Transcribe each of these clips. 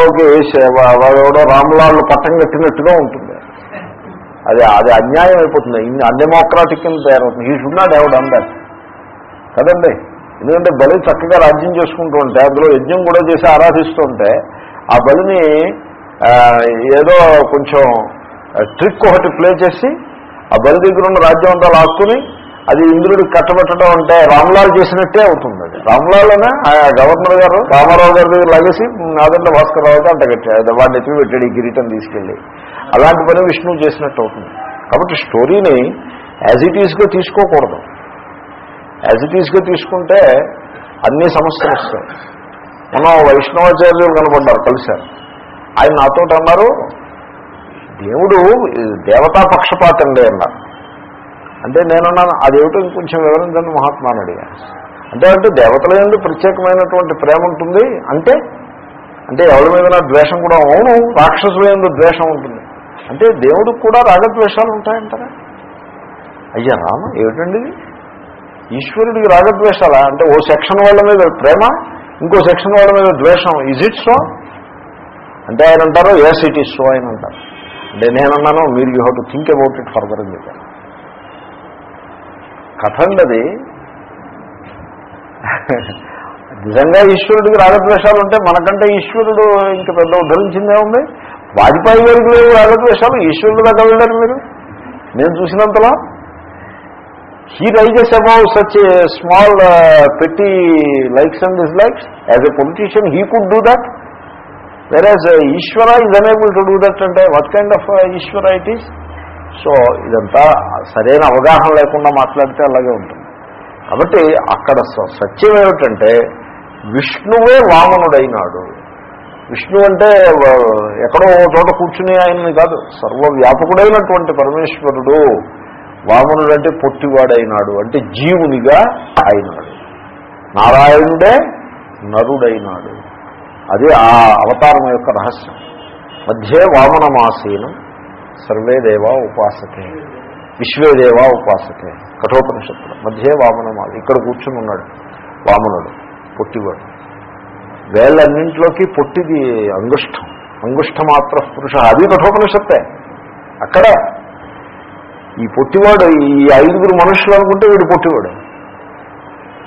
Okay వాడెవడో రామలాల్ పట్టం కట్టినట్టుగా ఉంటుంది. అది అది అన్యాయం అయిపోతుంది. ఇన్ని అన్డెమోక్రాటిక్ అని తయారవుతుంది. ఈ షుడ్ ఎవడు ఎవడ్ కదండి? ఎందుకంటే బలి చక్కగా రాజ్యం చేసుకుంటూ ఉంటే అందులో యజ్ఞం కూడా చేసి ఆరాధిస్తుంటే ఆ బలిని ఏదో కొంచెం ట్రిక్ ఒకటి ప్లే చేసి ఆ బలి దగ్గర ఉన్న రాజ్యం అంతా లాక్కుని అది ఇంద్రుడికి కట్టబెట్టడం అంటే రామ్లాల్ చేసినట్టే అవుతుంది అది. రామ్లాల్లోనే ఆ గవర్నర్ గారు? రామారావు గారి దగ్గర లాగేసి నాదండ భాస్కర్ రావుకి అంటగట్టాడు వాడిని ఎత్తి పెట్టాడు ఈ కిరీటం తీసుకెళ్ళి. అలాంటి పని విష్ణువు చేసినట్టు అవుతుంది. కాబట్టి స్టోరీని యాజ్ ఇట్ ఈస్గా తీసుకోకూడదు. యాజ్ ఇట్ ఈస్గా తీసుకుంటే అన్ని సమస్యలు వస్తాయి. మనం వైష్ణవాచార్యులు కనపడ్డారు కలిశారు. ఆయన నాతో అన్నారు దేవుడు దేవతా పక్షపాతండి అన్నారు. అంటే నేనన్నాను అదేమిటో కొంచెం వివరించండి మహాత్మా అడిగాను. అంటే అంటే దేవతల ఎందు ప్రత్యేకమైనటువంటి ప్రేమ ఉంటుంది అంటే అంటే ఎవరి మీద ద్వేషం కూడా అవును రాక్షసుల ఎందు ద్వేషం ఉంటుంది. అంటే దేవుడికి కూడా రాగద్వేషాలు ఉంటాయంటారా? అయ్యా రామ ఏమిటండి ఇది? ఈశ్వరుడికి రాగద్వేషాలా? అంటే ఓ సెక్షన్ వాళ్ళ మీద ప్రేమ ఇంకో సెక్షన్ వాళ్ళ మీద ద్వేషం ఇజ్ ఇట్ సో అంటే ఆయన అంటారు ఎస్ ఇట్ ఈస్ సో ఆయన అంటారు. అంటే నేనన్నాను మీరు you have to think about it further అని చెప్పాను కథ అది నిజంగా ఈశ్వరుడికి రాగద్వేషాలు ఉంటే మనకంటే ఈశ్వరుడు ఇంక పెద్ద ఉద్ధరించిందే ఉంది. వాజ్పేయి గారికి లేవు రాగద్వేషాలు. ఈశ్వరుడు దాకా వెళ్ళారు మీరు? నేను చూసినంతలో? He rises above such small petty likes and dislikes as a politician he could do that whereas Ishwara is able to do that అంటే what kind of Ishwara it is so ఇదంతా సరైన అవగాహన లేకుండా మాట్లాడితే అలాగే ఉంటుంది. కాబట్టి అక్కడ స- సత్యం ఏమిటంటే విష్ణువే వామనుడైనాడు. విష్ణు అంటే ఎక్కడో చోట కూర్చుని ఆయనని కాదు సర్వవ్యాపకుడైనటువంటి పరమేశ్వరుడు వామనుడు అంటే పొట్టివాడైనాడు అంటే జీవునిగా అయినాడు నారాయణుడే నరుడైనాడు. అది ఆ అవతారం యొక్క రహస్యం. మధ్యే వామనమాసీనం. సర్వే దేవా ఉపాసతే విశ్వే దేవా ఉపాసతే కఠోపనిషత్తులు. మధ్యే వామనమాలు ఇక్కడ కూర్చుని ఉన్నాడు వామనుడు పొట్టివాడు. వేళ్ళన్నింటిలోకి పొట్టిది అంగుష్టం. అంగుష్టమాత్ర పురుష. అది కఠోపనిషత్తే. అక్కడే. ఈ పొట్టివాడు ఈ ఐదుగురు మనుషులు అనుకుంటే వీడు పొట్టివాడు.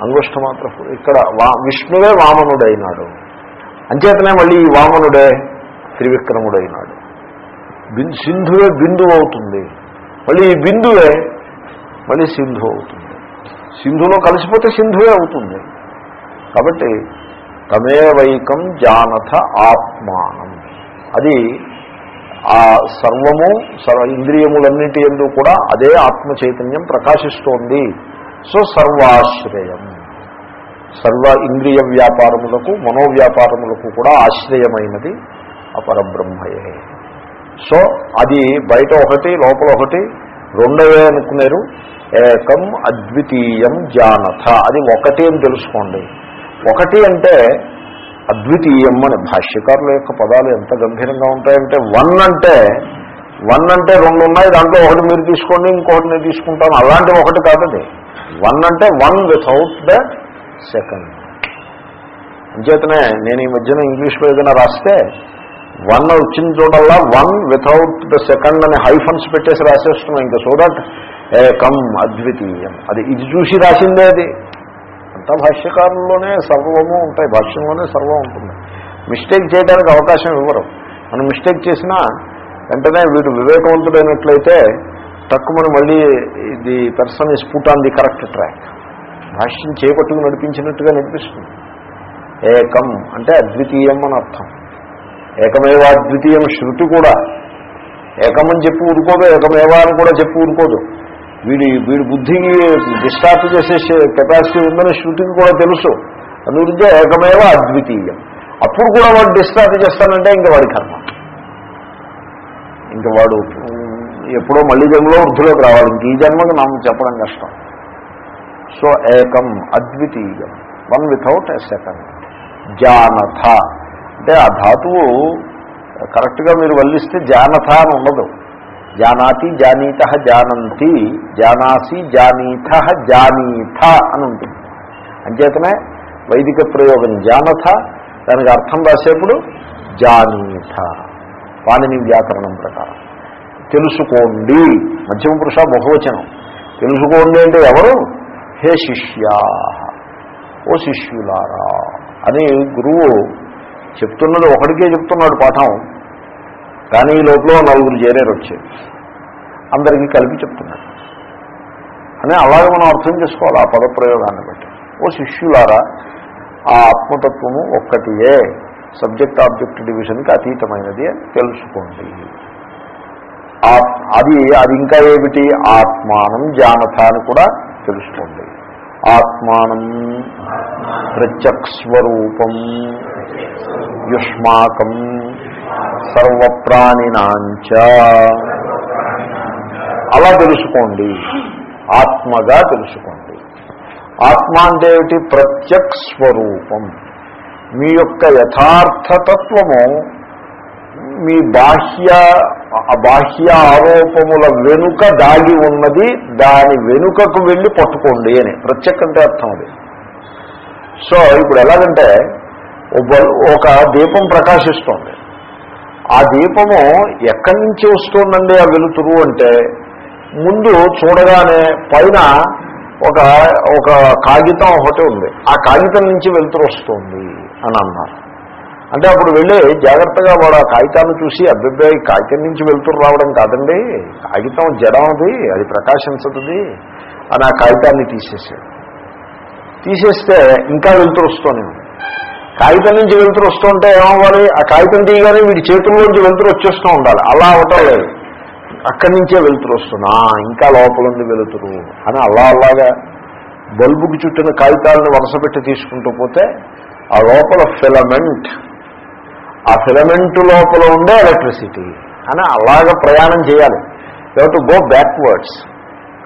అంగుష్టమాత్ర ఇక్కడ వా విష్ణువే వామనుడైనాడు. అంచేతనే మళ్ళీ ఈ వామనుడే త్రివిక్రముడైనాడు. సింధువే బిందువు అవుతుంది. మళ్ళీ ఈ బిందువే మళ్ళీ సింధు అవుతుంది. సింధులో కలిసిపోతే సింధువే అవుతుంది. కాబట్టి తమేవైకం జానత జానథ ఆత్మానం. అది ఆ సర్వము సర్వ ఇంద్రియములన్నిటి ఎందు కూడా అదే ఆత్మ చైతన్యం ప్రకాశిస్తోంది. సో సర్వాశ్రయం. సర్వ ఇంద్రియ వ్యాపారములకు మనోవ్యాపారములకు కూడా ఆశ్రయమైనది అపరబ్రహ్మయే సో అది బయట ఒకటి లోపల ఒకటి రెండవే అనుకున్నారు. ఏకం అద్వితీయం జానథ. అది ఒకటి అని తెలుసుకోండి. ఒకటి అంటే అద్వితీయం అని. భాష్యకారుల యొక్క పదాలు ఎంత గంభీరంగా ఉంటాయంటే వన్ అంటే వన్ అంటే రెండు ఉన్నాయి దాంట్లో ఒకటి మీరు తీసుకోండి ఇంకొకటి నేను తీసుకుంటాను. అలాంటి ఒకటి కాదండి. వన్ అంటే వన్ వితౌట్ ద సెకండ్ అంచేతనే నేను ఈ మధ్యన ఇంగ్లీష్లో ఏదైనా రాస్తే వన్ వచ్చిన చోటల్లా వన్ వితౌట్ ద సెకండ్ అని హైఫన్స్ పెట్టేసి రాసేస్తున్నాం ఇంకా. సో దట్ ఏకం అద్వితీయం. అది ఇది చూసి రాసిందే అది. అంతా భాష్యకారుల్లోనే సర్వము ఉంటాయి. భాష్యంలోనే సర్వం ఉంటుంది. మిస్టేక్ చేయడానికి అవకాశం ఇవ్వరు. మనం మిస్టేక్ చేసినా వెంటనే వీడు వివేకవంతుడైనట్లయితే తక్కువని మళ్ళీ the person is put on the correct track భాష్యం చేపట్టుకు నడిపించినట్టుగా నడిపిస్తుంది ఏకం అంటే అద్వితీయం అని అర్థం. ఏకమేవా అద్వితీయం శృతి కూడా. ఏకమని చెప్పి ఊరుకోదు ఏకమేవా అని కూడా చెప్పి ఊరుకోదు. వీడి వీడి బుద్ధికి డిస్టార్ట్ చేసే కెపాసిటీ ఉందని శృతికి కూడా తెలుసు. అందుగురించే ఏకమేవ అద్వితీయం అప్పుడు కూడా వాడు డిస్టార్ట్ చేస్తానంటే ఇంకా వాడి కర్మ. ఇంకా వాడు ఎప్పుడో మళ్ళీ జన్మలో వృద్ధిలోకి రావాలి. ఇంక ఈ జన్మకి నాకు చెప్పడం కష్టం. సో ఏకం అద్వితీయం. One without a second. జానథ. అంటే ఆ ధాతువు కరెక్ట్గా మీరు వల్లిస్తే జానథ అని ఉండదు. జానాతి జానీత జానంతి జానాసి జానీత జానీథ అని ఉంటుంది. అంచేతనే వైదిక ప్రయోగం జానథ దానికి అర్థం రాసేప్పుడు జానీథ పాణిని వ్యాకరణం ప్రకారం. తెలుసుకోండి. మధ్యమ పురుష బహువచనం. తెలుసుకోండి అంటే ఎవరు? హే శిష్యా. ఓ శిష్యులారా. అని గురువు చెప్తున్నది ఒకడికే చెప్తున్నాడు పాఠం. కానీ ఈ లోపల నలుగురు చేరేరు వచ్చారు. అందరికీ కలిపి చెప్తున్నాడు అని అలాగే మనం అర్థం చేసుకోవాలి ఆ పదప్రయోగాన్ని బట్టి. ఓ శిష్యులారా ఆ ఆత్మతత్వము ఒక్కటియే. సబ్జెక్ట్ ఆబ్జెక్ట్ డివిజన్కి అతీతమైనది అని తెలుసుకోండి. అది అది ఇంకా ఏమిటి? ఆత్మానం జానత అని కూడా తెలుసుకోండి. ఆత్మానం ప్రత్యక్స్వరూపం యుష్మాకం సర్వప్రాణినాంచ అలా తెలుసుకోండి. ఆత్మగా తెలుసుకోండి. ఆత్మ అంటే ఏమిటి? ప్రత్యక్ స్వరూపం మీ యొక్క యథార్థతత్వము మీ బాహ్య బాహ్య ఆరోపముల వెనుక దాగి ఉన్నది దాని వెనుకకు వెళ్ళి పట్టుకోండి అని. ప్రత్యక్ అంటే అర్థం అది. సో ఇప్పుడు ఎలాగంటే ఒక దీపం ప్రకాశిస్తోంది. ఆ దీపము ఎక్కడి నుంచి వస్తుందండి ఆ వెలుతురు అంటే ముందు చూడగానే పైన ఒక ఒక కాగితం ఒకటి ఉంది. ఆ కాగితం నుంచి వెలుతురు వస్తుంది అని అన్నారు. అంటే అప్పుడు వెళ్ళి జాగ్రత్తగా వాడు ఆ కాగితాన్ని చూసి అబ్బాయి కాగితం నుంచి వెళ్తురు రావడం కాదండి. కాగితం జడం అది అది ప్రకాశించదుది. అని ఆ కాగితాన్ని తీసేసాడు తీసేస్తే ఇంకా వెలుతురు వస్తూనే కాగితం నుంచి వెలుతురు వస్తుంటే ఏమవ్వాలి? ఆ కాగితం తీయగానే వీడి చేతుల్లోంచి వెలుతురు వచ్చేస్తూ ఉండాలి. అలా అవటం లేదు. అక్కడి నుంచే వెలుతురు వస్తున్నా ఇంకా లోపల ఉంది వెళుతురు అని అలా అలాగా బల్బుకి చుట్టిన కాగితాలను వరుసపెట్టి తీసుకుంటూ పోతే ఆ లోపల ఫిలమెంట్ ఆ ఫిలమెంట్ లోపల ఉండే ఎలక్ట్రిసిటీ. అని అలాగ ప్రయాణం చేయాలి. You to go backwards.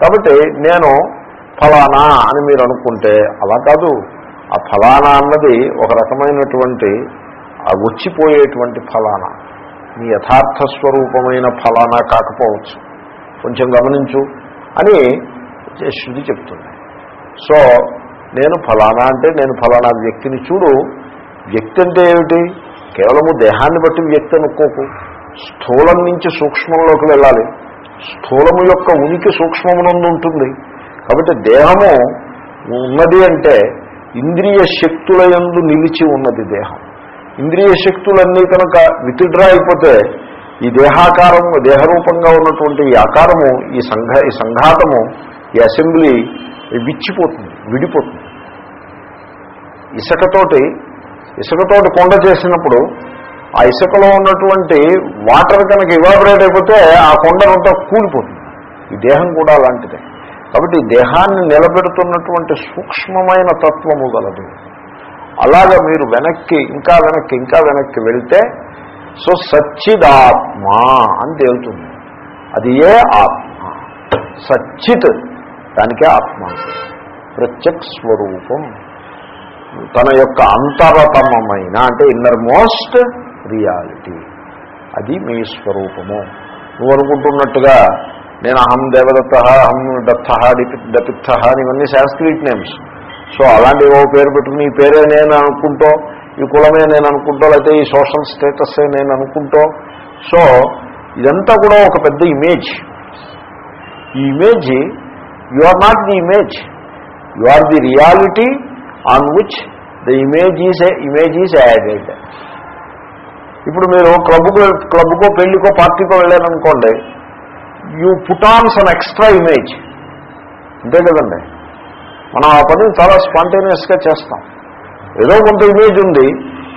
కాబట్టి నేను ఫలానా అని మీరు అనుకుంటే అలా కాదు. ఆ ఫలానా అన్నది ఒక రకమైనటువంటి ఆ వచ్చిపోయేటువంటి ఫలానా. మీ యథార్థ స్వరూపమైన ఫలానా కాకపోవచ్చు. కొంచెం గమనించు అని శృతి చెప్తుంది. సో నేను ఫలానా అంటే నేను ఫలానా వ్యక్తిని చూడు. వ్యక్తి అంటే ఏమిటి? కేవలము దేహాన్ని బట్టి వ్యక్తి అనుకోకు. స్థూలం నుంచి సూక్ష్మంలోకి వెళ్ళాలి. స్థూలము యొక్క ఉనికి సూక్ష్మమునందు ఉంటుంది. కాబట్టి దేహము ఉన్నది అంటే ఇంద్రియ శక్తుల యందు నిలిచి ఉన్నది దేహం. ఇంద్రియ శక్తులన్నీ కనుక విత్డ్రా అయిపోతే ఈ దేహాకారము దేహరూపంగా ఉన్నటువంటి ఈ ఆకారము ఈ సంఘ ఈ సంఘాతము ఈ అసెంబ్లీ విచ్చిపోతుంది విడిపోతుంది. ఇసుకతోటి ఇసుకతోటి కొండ చేసినప్పుడు ఆ ఇసుకలో ఉన్నటువంటి వాటర్ కనుక ఇవాబరేట్ అయిపోతే ఆ కొండనంతా కూలిపోతుంది. ఈ దేహం కూడా అలాంటిదే. కాబట్టి దేహాన్ని నిలబెడుతున్నటువంటి సూక్ష్మమైన తత్వము గలదు. అలాగ మీరు వెనక్కి ఇంకా వెనక్కి ఇంకా వెనక్కి వెళ్తే సో సచ్చిదాత్మ అని తేలుతుంది. అది ఏ ఆత్మ? సచ్చిత్ దానికే ఆత్మ ప్రత్యక్ స్వరూపం. తన యొక్క అంతరతమమైన అంటే ఇన్నర్ మోస్ట్ రియాలిటీ అది మీ స్వరూపము. నువ్వు అనుకుంటున్నట్టుగా నేను అహం దేవదత్త అహం దత్త దపిత్త అని ఇవన్నీ సాంస్క్రిట్ నేమ్స్. సో అలాంటి ఓ పేరు పెట్టుకుని ఈ పేరే నేను అనుకుంటూ ఈ కులమే నేను అనుకుంటూ లేకపోతే ఈ సోషల్ స్టేటసే నేను అనుకుంటూ. సో ఇదంతా కూడా ఒక పెద్ద ఇమేజ్ ఈ image you are not the image you are the reality on which the image is image is added ఇప్పుడు మీరు క్లబ్కు క్లబ్కో పెళ్ళికో పార్టీకో వెళ్ళారనుకోండి you put on some extra image అంతే కదండి? మనం ఆ పని చాలా స్పాంటేనియస్గా చేస్తాం. ఏదో కొంత ఇమేజ్ ఉంది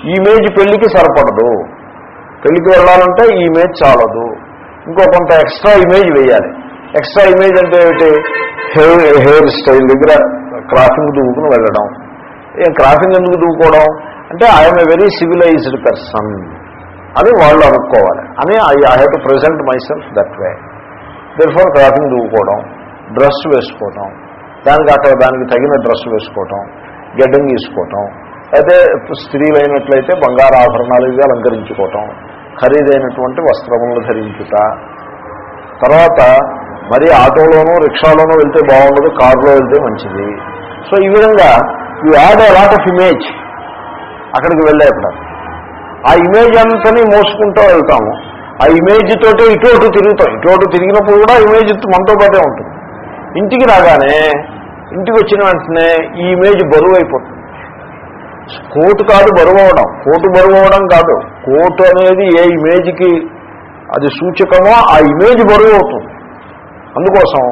ఈ ఇమేజ్ పెళ్ళికి సరిపడదు. పెళ్ళికి వెళ్ళాలంటే ఈ ఇమేజ్ చాలదు. ఇంకో కొంత ఎక్స్ట్రా ఇమేజ్ వేయాలి. ఎక్స్ట్రా ఇమేజ్ అంటే ఏమిటి? హెయిర్ హెయిర్ స్టైల్ దగ్గర క్రాఫింగ్ దూకుని వెళ్ళడం. ఏం ఎందుకు దూకోవడం? అంటే I'm a very civilised person అని వాళ్ళు అనుకోవాలి. అని I I have to present myself that way therefore crossing cropping దూకోవడం dress వేసుకోవటం దానికి అక్కడ దానికి తగిన డ్రెస్ వేసుకోవటం గడ్డం తీసుకోవటం అయితే స్త్రీలైనట్లయితే బంగారు ఆభరణాలు ఇవి అలంకరించుకోవటం ఖరీదైనటువంటి వస్త్రములను ధరించుట. తర్వాత మరి ఆటోలోనూ రిక్షాలోనూ వెళ్తే బాగుండదు కారులో వెళ్తే మంచిది. సో ఈ విధంగా you add a lot of image అక్కడికి వెళ్ళేప్పుడు ఆ ఇమేజ్ అంతని మోసుకుంటూ వెళ్తాము. ఆ ఇమేజ్ తోటే ఇటు అటు తిరుగుతాం. ఇటు అటు తిరిగినప్పుడు కూడా ఇమేజ్ మనతో పాటే ఉంటుంది. ఇంటికి రాగానే ఇంటికి వచ్చిన వెంటనే ఈ ఇమేజ్ బరువు అయిపోతుంది. కోటు కాదు బరువు అవడం కోటు బరువు అవడం కాదు. కోటు అనేది ఏ ఇమేజ్కి అది సూచకమో ఆ ఇమేజ్ బరువు అవుతుంది. అందుకోసం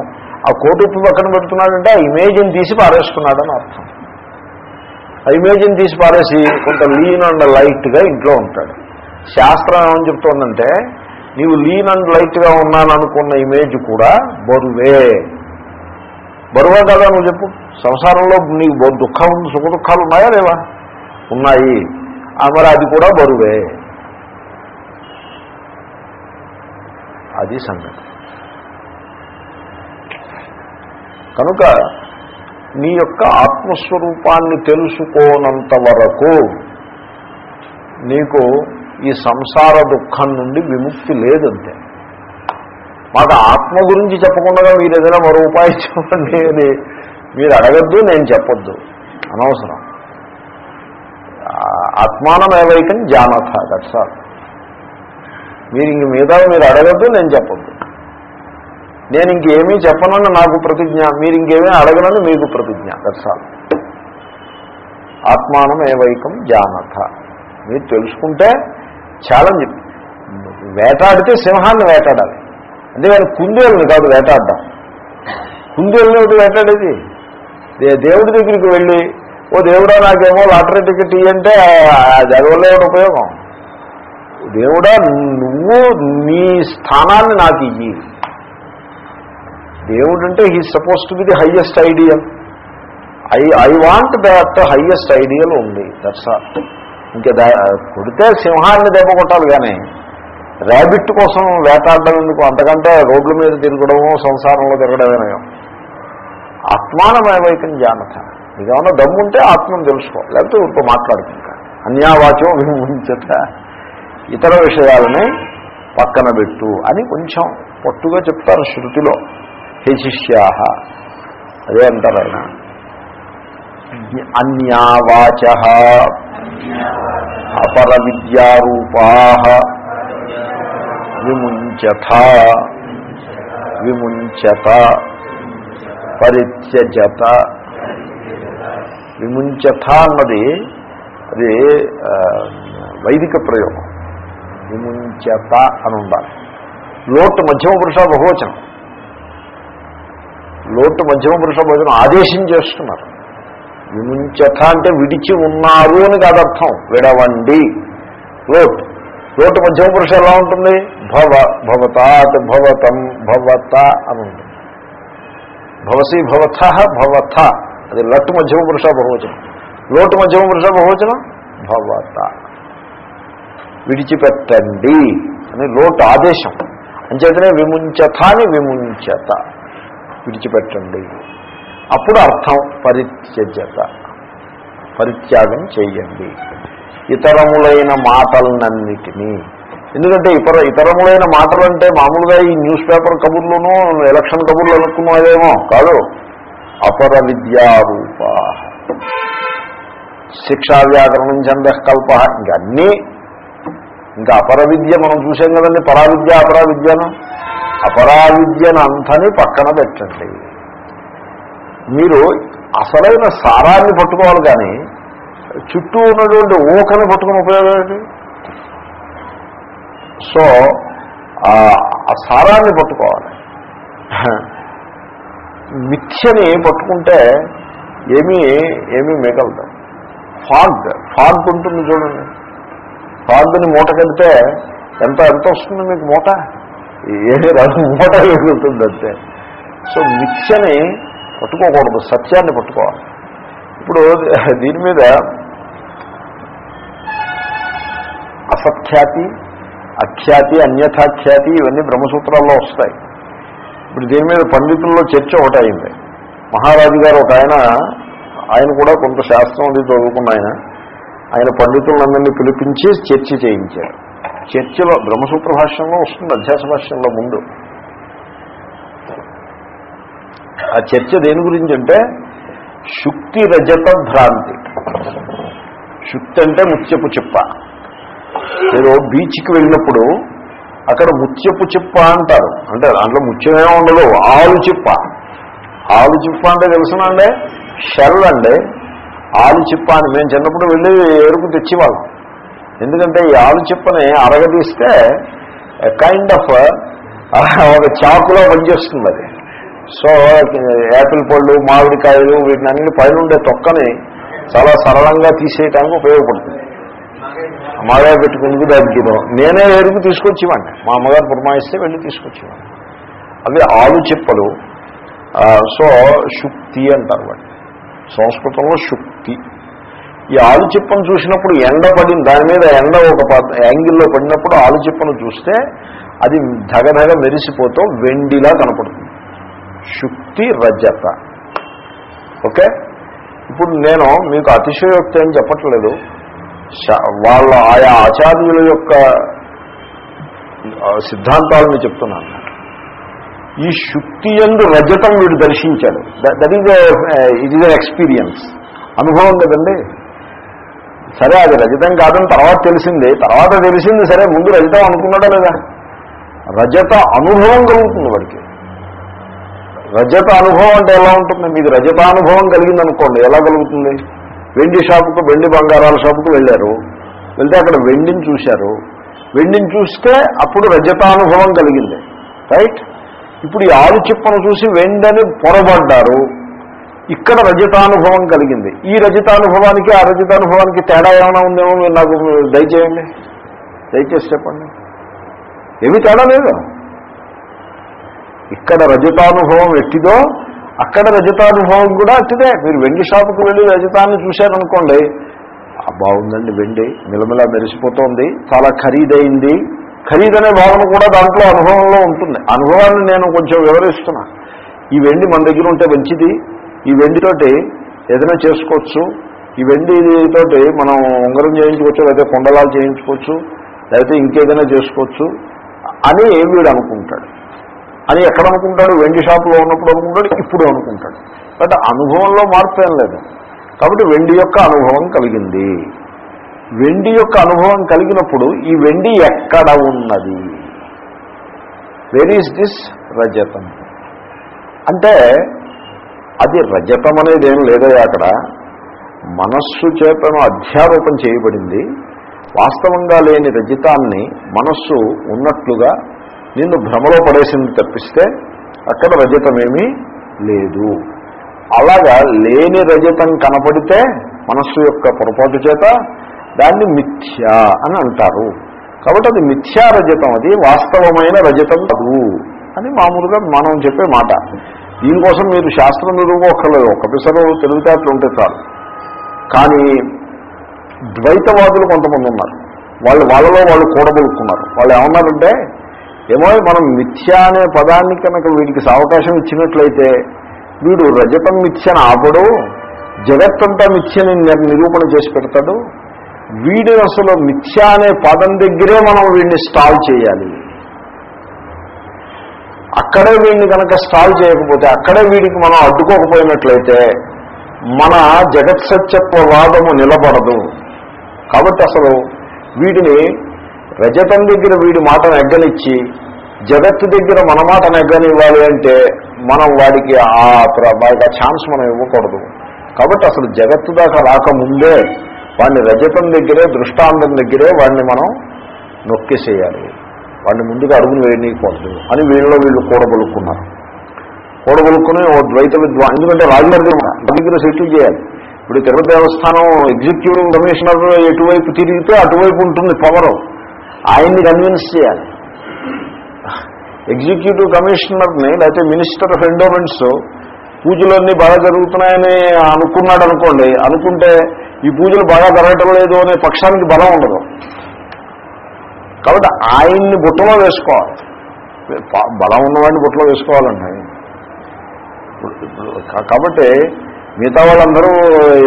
ఆ కోటు ఇప్పుడు పక్కన పెడుతున్నాడంటే ఆ ఇమేజ్ని తీసి పారేస్తున్నాడని అర్థం. ఆ ఇమేజ్ని తీసి పారేసి కొంత లీన్ అండ్ లైట్గా ఇంట్లో ఉంటాడు. శాస్త్రం ఏమని చెప్తోందంటే నీవు లీన్ అండ్ లైట్గా ఉన్నాననుకున్న ఇమేజ్ కూడా బరువే. బరువే కదా నువ్వు చెప్పు. సంసారంలో నీకు దుఃఖం సుఖ దుఃఖాలు ఉన్నాయా లేవా? ఉన్నాయి. మరి అది కూడా బరువే. అది సంగతి. కనుక నీ యొక్క ఆత్మస్వరూపాన్ని తెలుసుకోనంత వరకు నీకు ఈ సంసార దుఃఖం నుండి విముక్తి లేదంతే. మాకు ఆత్మ గురించి చెప్పకుండా మీరు ఏదైనా మరో ఉపాయం చెప్పండి అని మీరు అడగద్దు నేను చెప్పొద్దు. అనవసరం. ఆత్మానం ఆత్మానమేవైకం జానథ దట్స్ ఆల్ మీరు ఇంక మీద మీరు అడగద్దు నేను చెప్పొద్దు. నేను ఇంకేమీ చెప్పనన్న నాకు ప్రతిజ్ఞ మీరు ఇంకేమీ అడగనని మీకు ప్రతిజ్ఞ. దర్శాలు ఆత్మానం ఏవైకం జానథ. మీరు తెలుసుకుంటే ఛాలెంజ్ వేటాడితే సింహాన్ని వేటాడాలి. అంతేగాని కుందేళ్ళని కాదు వేటాడడం. కుందేళ్ళని ఒకటి వేటాడేది? దేవుడి దగ్గరికి వెళ్ళి ఓ దేవుడా నాకేమో లాటరీ టికెట్ ఇవ్వంటే దానివల్ల ఏమిటి ఉపయోగం? దేవుడా నువ్వు నీ స్థానాన్ని నాకు ఇయ్యి. దేవుడు అంటే he suppose to be the highest ideal I I want that highest ideal ఉంది దట్స్ ఆల్ ఇంకా దా కొడితే సింహాన్ని దెబ్బ కొట్టాలి కానీ ర్యాబిట్ కోసం వేటాడడం ఎందుకు? అంతకంటే రోడ్ల మీద తిరగడము సంసారంలో తిరగడమేనయం ఆత్మానమేవైకం జానత. నీకేమన్నా దమ్ముంటే ఆత్మను తెలుసుకో. లేకపోతే ఊరికో మాట్లాడుకుంటా అన్యావాచం విమోహించట ఇతర విషయాలని పక్కన పెట్టు అని కొంచెం పట్టుగా చెప్తారు శృతిలో. హే శిష్యా. అదే అంటారు ఆయన అన్యావాచ. అపర విద్యారూపా విముంచత. విముంచత పరిత్యజత. విముంచత అన్నది అది వైదిక ప్రయోగం. విముంచత అని ఉండాలి లోటు మధ్యమ పురుష బహువచనం. లోటు మధ్యమ పురుష భోజనం ఆదేశం చేస్తున్నారు. విముంచత అంటే విడిచి ఉన్నారు అని కాదర్థం విడవండి. లోట్. లోటు మధ్యమ పురుష ఎలా ఉంటుంది? భవ భవతాత్ భవతం భవత అని ఉంటుంది. భవసి భవత భవత. అది లట్టు మధ్యమ పురుష బహువచనం. లోటు మధ్యమ పురుష బహువచనం భవత. విడిచిపెట్టండి. అని లోటు ఆదేశం. అంచేతనే విముంచత అని విముంచత. విడిచిపెట్టండి. అప్పుడు అర్థం పరిత్యజత పరిత్యాగం చేయండి. ఇతరములైన మాటలన్నిటినీ ఎందుకంటే ఇతర ఇతరములైన మాటలు అంటే మామూలుగా ఈ న్యూస్ పేపర్ కబుర్లును ఎలక్షన్ కబుర్లు అనుకున్నదేమో కాదు. అపర విద్యారూప శిక్షా వ్యాకరణం చందకల్ప ఇంకా అన్నీ ఇంకా అపర విద్య మనం చూసాం కదండి పరావిద్య విద్యను అపరావిద్యను అంతని పక్కన పెట్టండి. మీరు అసలైన సారాన్ని పట్టుకోవాలి కానీ చుట్టూ ఉన్నటువంటి ఊకను పట్టుకుని ఉపయోగం ఏంటి? సో ఆ ఆ సారాన్ని పట్టుకోవాలి. మిథ్యని పట్టుకుంటే ఏమీ ఏమీ మిగలదు. ఫాగ్ ఫాగ్ ఉంటుంది చూడండి. ఫాగ్ని మూట కడితే ఎంత ఎంత వస్తుంది మీకు మూట? ఏమీ రాదు మూట సో మిథ్యని పట్టుకోకూడదు సత్యాన్ని పట్టుకోవాలి. ఇప్పుడు దీని మీద అసఖ్యాతి అఖ్యాతి అన్యథాఖ్యాతి ఇవన్నీ బ్రహ్మసూత్రాల్లో వస్తాయి. ఇప్పుడు దీని మీద పండితుల్లో చర్చ ఒకటి అయింది. మహారాజు గారు ఒక ఆయన ఆయన కూడా కొంత శాస్త్రం అది చదువుకున్న ఆయన. ఆయన పండితులందరినీ పిలిపించి చర్చ చేయించారు. చర్చలో బ్రహ్మసూత్ర భాష్యంలో వస్తుంది అధ్యాస భాష్యంలో ముందు. ఆ చర్చ దేని గురించి అంటే శుక్తి రజత భ్రాంతి. శుక్తి అంటే ముత్యపు చిప్ప. మీరు బీచ్కి వెళ్ళినప్పుడు అక్కడ ముత్యపు చిప్ప అంటారు. అంటే దాంట్లో ముత్యమే ఉండదు ఆలు చిప్ప. ఆలు చిప్ప అంటే తెలుసునండి షెల్ అండి. ఆలు చిప్ప అని మేము చిన్నప్పుడు వెళ్ళి ఎరుకు తెచ్చేవాళ్ళం. ఎందుకంటే ఈ ఆలు చిప్పని అరగదీస్తే కైండ్ ఆఫ్ uh, ఒక చాకులో పనిచేస్తుంది అది. సో యాపిల్ పళ్ళు మామిడికాయలు వీటిని అన్ని పైన ఉండే తొక్కని చాలా సరళంగా తీసేయటానికి ఉపయోగపడుతుంది. మాగా పెట్టుకుందుకు దానికి నేనే ఎరుగు తీసుకొచ్చేవాడిని మా అమ్మగారు పురమాయిస్తే వెళ్ళి తీసుకొచ్చేవాడిని అవి ఆలు చిప్పలు. సో శుక్తి అంటారు వాటి సంస్కృతంలో శుక్తి. ఈ ఆలు చిప్పను చూసినప్పుడు ఎండ పడింది దాని మీద ఎండ ఒక ప- యాంగిల్లో పడినప్పుడు ఆలు చిప్పను చూస్తే అది ధగధగ మెరిసిపోతూ వెండిలా కనపడుతుంది. శుక్తి రజత. ఓకే? ఇప్పుడు నేను మీకు అతిశయోక్తి అని చెప్పట్లేదు. వాళ్ళ ఆయా ఆచార్యుల యొక్క సిద్ధాంతాలను చెప్తున్నాను. ఈ శుక్తి ఎందు రజతం వీడు దర్శించాడు. That is it is experience అనుభవం కదండి? సరే అది రజతం కాదని తర్వాత తెలిసింది. తర్వాత తెలిసింది సరే ముందు రజతం అనుకున్నాడా లేదా? రజత అనుభవం కలుగుతుంది వాడికి. రజత అనుభవం అంటే ఎలా ఉంటుంది? మీకు రజతానుభవం కలిగింది అనుకోండి ఎలా కలుగుతుంది? వెండి షాపుకు వెండి బంగారాల షాపుకు వెళ్ళారు. వెళ్తే అక్కడ వెండిని చూశారు. వెండిని చూస్తే అప్పుడు రజతానుభవం కలిగింది. రైట్? ఇప్పుడు ఈ ఆరు చిప్పను చూసి వెండని పొరబడ్డారు. ఇక్కడ రజతానుభవం కలిగింది. ఈ రజతానుభవానికి ఆ రజతానుభవానికి తేడా ఏమైనా ఉందేమో మీరు నాకు దయచేయండి. దయచేసి చెప్పండి. ఏమీ తేడా లేదు. ఇక్కడ రజతానుభవం ఎట్టిదో అక్కడ రజతానుభవం కూడా అట్టిదే మీరు వెండి షాపుకు వెళ్ళి రజతాన్ని చూశారనుకోండి బాగుందండి వెండి మిలమిలా మెరిసిపోతోంది చాలా ఖరీదైంది. ఖరీదనే భావన కూడా దాంట్లో అనుభవంలో ఉంటుంది. అనుభవాన్ని నేను కొంచెం వివరిస్తున్నా. ఈ వెండి మన దగ్గర ఉంటే మంచిది. ఈ వెండితోటి ఏదైనా చేసుకోవచ్చు. ఈ వెండితోటి మనం ఉంగరం చేయించుకోవచ్చు లేకపోతే కొండలాలు చేయించుకోవచ్చు లేకపోతే ఇంకేదైనా చేసుకోవచ్చు అని వీడు అనుకుంటాడు. అని ఎక్కడ అనుకుంటాడు? వెండి షాపులో ఉన్నప్పుడు అనుకుంటాడు ఇప్పుడు అనుకుంటాడు. బట్ అనుభవంలో మార్పు ఏం లేదు. కాబట్టి వెండి యొక్క అనుభవం కలిగింది. వెండి యొక్క అనుభవం కలిగినప్పుడు ఈ వెండి ఎక్కడ ఉన్నది? వెర్ ఈస్ దిస్ రజతం? అంటే అది రజతం అనేది ఏం లేదయా అక్కడ. మనస్సు చేతను అధ్యారోపణ చేయబడింది. వాస్తవంగా లేని రజితాన్ని మనస్సు ఉన్నట్లుగా నిన్ను భ్రమలో పడేసింది తప్పిస్తే అక్కడ రజతమేమీ లేదు. అలాగా లేని రజతం కనపడితే మనస్సు యొక్క పొరపాటు చేత దాన్ని మిథ్య అని అంటారు. కాబట్టి అది మిథ్యా రజతం. అది వాస్తవమైన రజతం కాదు అని మామూలుగా మనం చెప్పే మాట. దీనికోసం మీరు శాస్త్రం నిరూపక్కర్లేదు ఒక పిసరు తెలివితేటలు ఉంటే చాలు. కానీ ద్వైతవాదులు కొంతమంది ఉన్నారు. వాళ్ళు వాళ్ళలో వాళ్ళు కూడబలుకున్నారు వాళ్ళు ఏమన్నారంటే ఏమో మనం మిథ్య అనే పదాన్ని కనుక వీడికి అవకాశం ఇచ్చినట్లయితే వీడు రజతం మిథ్యను ఆపడు జగత్తంతా మిథ్యని నిరూపణ చేసి పెడతాడు. వీడు అసలు మిథ్య అనే పదం దగ్గరే మనం వీడిని స్టాల్ చేయాలి. అక్కడే వీడిని కనుక స్టాల్ చేయకపోతే అక్కడే వీడికి మనం అడ్డుకోకపోయినట్లయితే మన జగత్ సత్యత్వ వాదము నిలబడదు. కాబట్టి అసలు వీడిని రజతం దగ్గర వీడి మాటను ఎగ్గనిచ్చి జగత్తు దగ్గర మన మాట నెగ్గనివ్వాలి అంటే మనం వాడికి ఆ వాడికి ఆ ఛాన్స్ మనం ఇవ్వకూడదు. కాబట్టి అసలు జగత్తు దాకా రాకముందే వాడిని రజతం దగ్గరే దృష్టాంతం దగ్గరే వాడిని మనం నొక్కేసేయాలి. వాడిని ముందుగా అడుగులు వేయనీయకూడదు అని వీళ్ళలో వీళ్ళు కూడబలుక్కున్నారు కూడబలుక్కుని ఓ ద్వైత విద్వా ఎందుకంటే రాజుగారి దగ్గర దగ్గర సెటిల్ చేయాలి. ఇప్పుడు తిరుపతి దేవస్థానం ఎగ్జిక్యూటివ్ కమిషనర్ ఎటువైపు తిరిగితే అటువైపు ఉంటుంది పవర్ ఆయన్ని కన్విన్స్ చేయాలి. ఎగ్జిక్యూటివ్ కమిషనర్ని లేకపోతే మినిస్టర్ ఆఫ్ ఎండోమెంట్స్ పూజలన్నీ బాగా జరుగుతున్నాయని అనుకున్నాడు అనుకోండి అనుకుంటే ఈ పూజలు బాగా జరగటం లేదు అనే పక్షానికి బలం ఉండదు. కాబట్టి ఆయన్ని బుట్టలో వేసుకోవాలి. బలం ఉన్నవాడిని బుట్టలో వేసుకోవాలండి కాబట్టి మిగతా వాళ్ళందరూ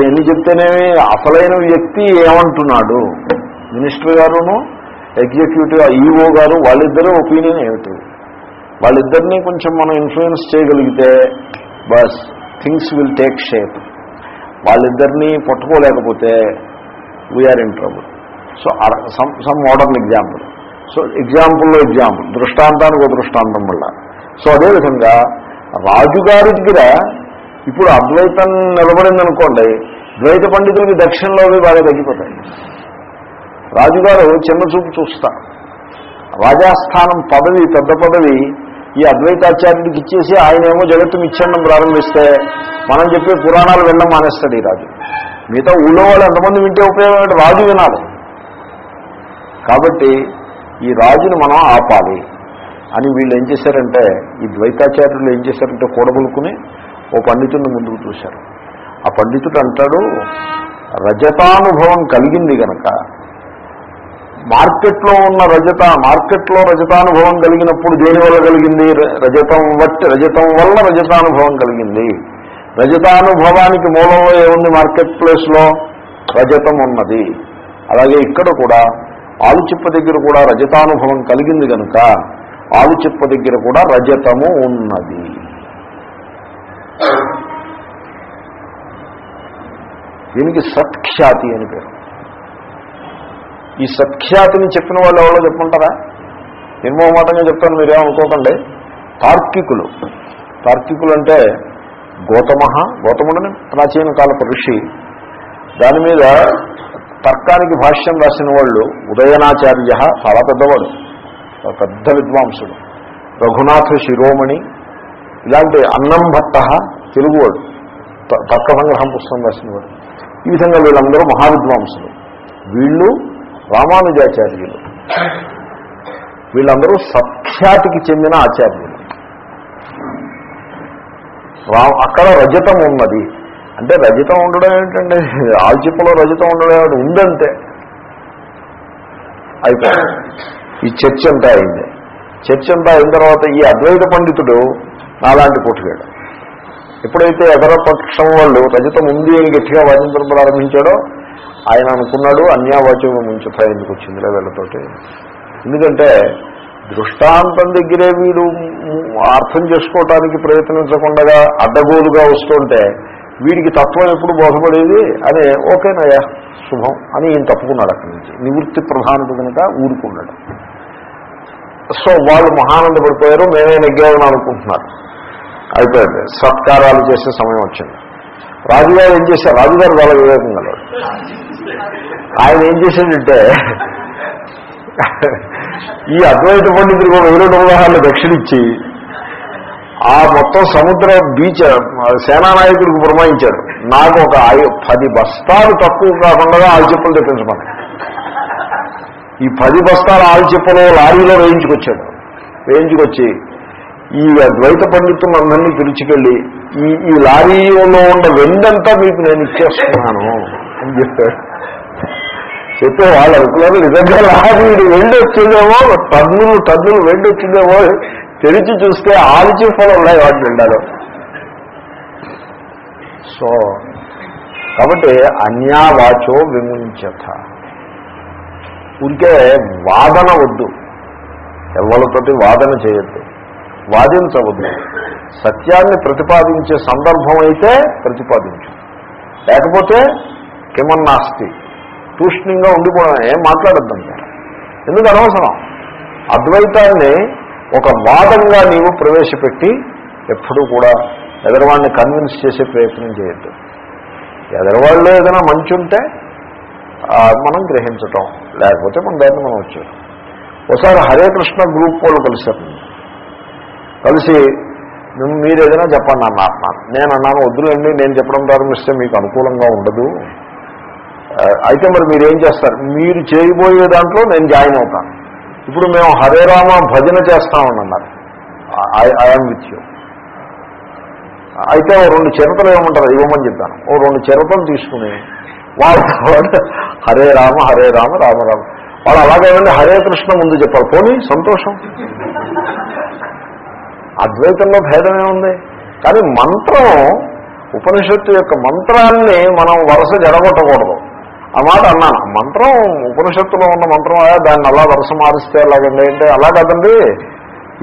ఎన్ని చెప్తేనేమి అసలైన వ్యక్తి ఏమంటున్నాడు? మినిస్టర్ గారును ఎగ్జిక్యూటివ్ ఈఓ గారు వాళ్ళిద్దరూ ఒపీనియన్ ఏమిటి? వాళ్ళిద్దరినీ కొంచెం మనం ఇన్ఫ్లుయెన్స్ చేయగలిగితే but things will take shape. వాళ్ళిద్దరినీ పట్టుకోలేకపోతే we're in trouble so some some modern example so ఎగ్జాంపుల్లో example దృష్టాంతానికి ఒక దృష్టాంతం వల్ల. సో అదేవిధంగా రాజుగారి దగ్గర ఇప్పుడు అద్వైతం నిలబడిందనుకోండి ద్వైత పండితులకి దక్షిణలో అవి బాగా తగ్గిపోతాయి. రాజుగారు చిన్న చూపు చూస్తా. రాజాస్థానం పదవి పెద్ద పదవి ఈ అద్వైతాచార్యుడికి ఇచ్చేసి ఆయన ఏమో జగత్తు మిచ్చండం ప్రారంభిస్తే మనం చెప్పే పురాణాలు వినడం మానేస్తాడు ఈ రాజు. మిగతా ఊళ్ళో వాళ్ళు ఎంతమంది వింటే ఉపయోగం రాజు వినాలి. కాబట్టి ఈ రాజుని మనం ఆపాలి అని వీళ్ళు ఏం చేశారంటే ఈ ద్వైతాచార్యులు ఏం చేశారంటే కూడబులుకుని ఓ పండితుడిని ముందుకు చూశారు ఆ పండితుడు అంటాడు రజతానుభవం కలిగింది కనుక మార్కెట్లో ఉన్న రజత మార్కెట్లో రజతానుభవం కలిగినప్పుడు దేని వల్ల కలిగింది? రజతం బట్టి రజతం వల్ల రజతానుభవం కలిగింది. రజతానుభవానికి మూలంలో ఏముంది? మార్కెట్ ప్లేస్లో రజతం ఉన్నది. అలాగే ఇక్కడ కూడా ఆలుచిప్ప దగ్గర కూడా రజతానుభవం కలిగింది కనుక ఆలుచిప్ప దగ్గర కూడా రజతము ఉన్నది. దీనికి సత్ఖ్యాతి అని పేరు. ఈ సత్ఖ్యాతిని చెప్పిన వాళ్ళు ఎవరో చెప్పుకుంటారా నిర్మోహమాటంగా చెప్తాను మీరేమనుకోకండి తార్కికులు. తార్కికులు అంటే గౌతమ గౌతముడని ప్రాచీన కాలపు ఋషి. దాని మీద తర్కానికి భాష్యం రాసిన వాళ్ళు ఉదయనాచార్య చాలా పెద్దవాడు పెద్ద విద్వాంసుడు. రఘునాథ శిరోమణి ఇలాంటి అన్నం భట్ట తెలుగువాడు తర్క సంగ్రహం పుస్తకం రాసినవాడు. ఈ విధంగా వీళ్ళందరూ మహావిద్వాంసులు. వీళ్ళు రామానుజాచార్యులు. వీళ్ళందరూ సఖ్యాతికి చెందిన ఆచార్యులు. రా అక్కడ రజతం ఉన్నది అంటే రజితం ఉండడం ఏంటండి? ఆల్చిప్పలో రజితం ఉండడం ఏమిటి? ఉందంతే. అయిపోయింది. ఈ చర్చ అంతా అయింది. చర్చ అంతా అయిన తర్వాత ఈ అద్వైత పండితుడు నాలాంటి పుట్టుగాడు. ఎప్పుడైతే ఎదరపక్షం వాళ్ళు రజతం ఉంది అని గట్టిగా వాదించడం ప్రారంభించాడో ఆయన అనుకున్నాడు అన్యావాచ్యం ముంచుతా ఎందుకు వచ్చిందిలే వీళ్ళతోటి. ఎందుకంటే దృష్టాంతం దగ్గరే వీడు అర్థం చేసుకోవటానికి ప్రయత్నించకుండా అడ్డగోలుగా వస్తుంటే వీడికి తత్వం ఎప్పుడు బోధపడేది? అదే ఓకేనయ్యా శుభం అని ఈయన తప్పుకున్నాడు అక్కడి నుంచి. నివృత్తి ప్రధానత కనుక ఊరుకున్నాడు. సో వాళ్ళు మహానందపడిపోయారు మేమే నెగ్గామని అనుకుంటున్నారు. అయిపోయింది. సత్కారాలు చేసే సమయం వచ్చింది. రాజుగారు ఏం చేశారు? రాజుగారు వాళ్ళ వివేకం గలవాడు ఆయన ఏం చేశాడంటే ఈ అద్వైత పండితులకు వెయ్యి రెండు ఉదాహరణలు దక్షిణిచ్చి ఆ మొత్తం సముద్ర బీచ్ సేనానాయకుడికి పురమాయించాడు నాకు ఒక పది బస్తాలు తక్కువ కాకుండా ఆల్చిప్పలు తెప్పించమని. ఈ పది బస్తాల ఆల్చిప్పలు లారీలో వేయించుకొచ్చాడు. వేయించుకొచ్చి ఈ అద్వైత పండితులందరినీ పిలిచికెళ్ళి ఈ ఈ లారీలో ఉన్న వెండంతా మీకు నేను ఇచ్చేస్తున్నాను అని చెప్పాడు. చెప్తే వాళ్ళు అనుకున్నారు నిజంగా లారీ వెండి వచ్చిందేమో టన్నులు టన్నులు వెండి వచ్చిందేమో తెరిచి చూస్తే ఆల్చి ఫలం ఉన్నాయి వాటి నిండాలో సో కాబట్టి అన్యావాచో విముంచత. ఉంటే వాదన వద్దు. ఎవరితోటి వాదన చేయొద్దు. వాదించవద్దు. సత్యాన్ని ప్రతిపాదించే సందర్భం అయితే ప్రతిపాదించు. లేకపోతే కిమన్నాస్తి. తూష్ణంగా ఉండిపోవడం ఏం మాట్లాడద్దంటే ఎందుకు అనవసరం? అద్వైతాన్ని ఒక వాదంగా నీవు ప్రవేశపెట్టి ఎప్పుడూ కూడా ఎదరవాడిని కన్విన్స్ చేసే ప్రయత్నం చేయొద్దు. ఎదరవాళ్ళు ఏదైనా మంచి ఉంటే మనం గ్రహించటం లేకపోతే మన దాన్ని మనం వచ్చాం ఒకసారి హరే కృష్ణ గ్రూప్ వాళ్ళు కలిశారు కలిసి "మేము- మీరు ఏదైనా చెప్పండి అన్న అన్నాను నేను అన్నాను వద్దులేండి నేను చెప్పడం ప్రారంభిస్తే మీకు అనుకూలంగా ఉండదు. అయితే మరి మీరు ఏం చేస్తారు? మీరు చేయబోయే దాంట్లో నేను జాయిన్ అవుతాను. ఇప్పుడు మేము హరే రామ భజన చేస్తామని అన్నారు ఐఎమ్ విత్ యూ అయితే ఓ రెండు చిరతలు ఏమంటారు? ఇవ్వమని చెప్పాను ఓ రెండు చిరతలు తీసుకుని వాళ్ళు హరే రామ హరే రామ రామ రామ. వాళ్ళు అలాగేమండి హరే కృష్ణ ముందు చెప్పారు పోనీ సంతోషం. అద్వైతంలో భేదమే ఉంది. కానీ మంత్రం ఉపనిషత్తు యొక్క మంత్రాన్ని మనం వరుస జడగొట్టకూడదు. ఆ మాట అన్నాను. మంత్రం ఉపనిషత్తులో ఉన్న మంత్రం దాన్ని అలా వరుస మారిస్తే అలాగండి అంటే అలా కదండి.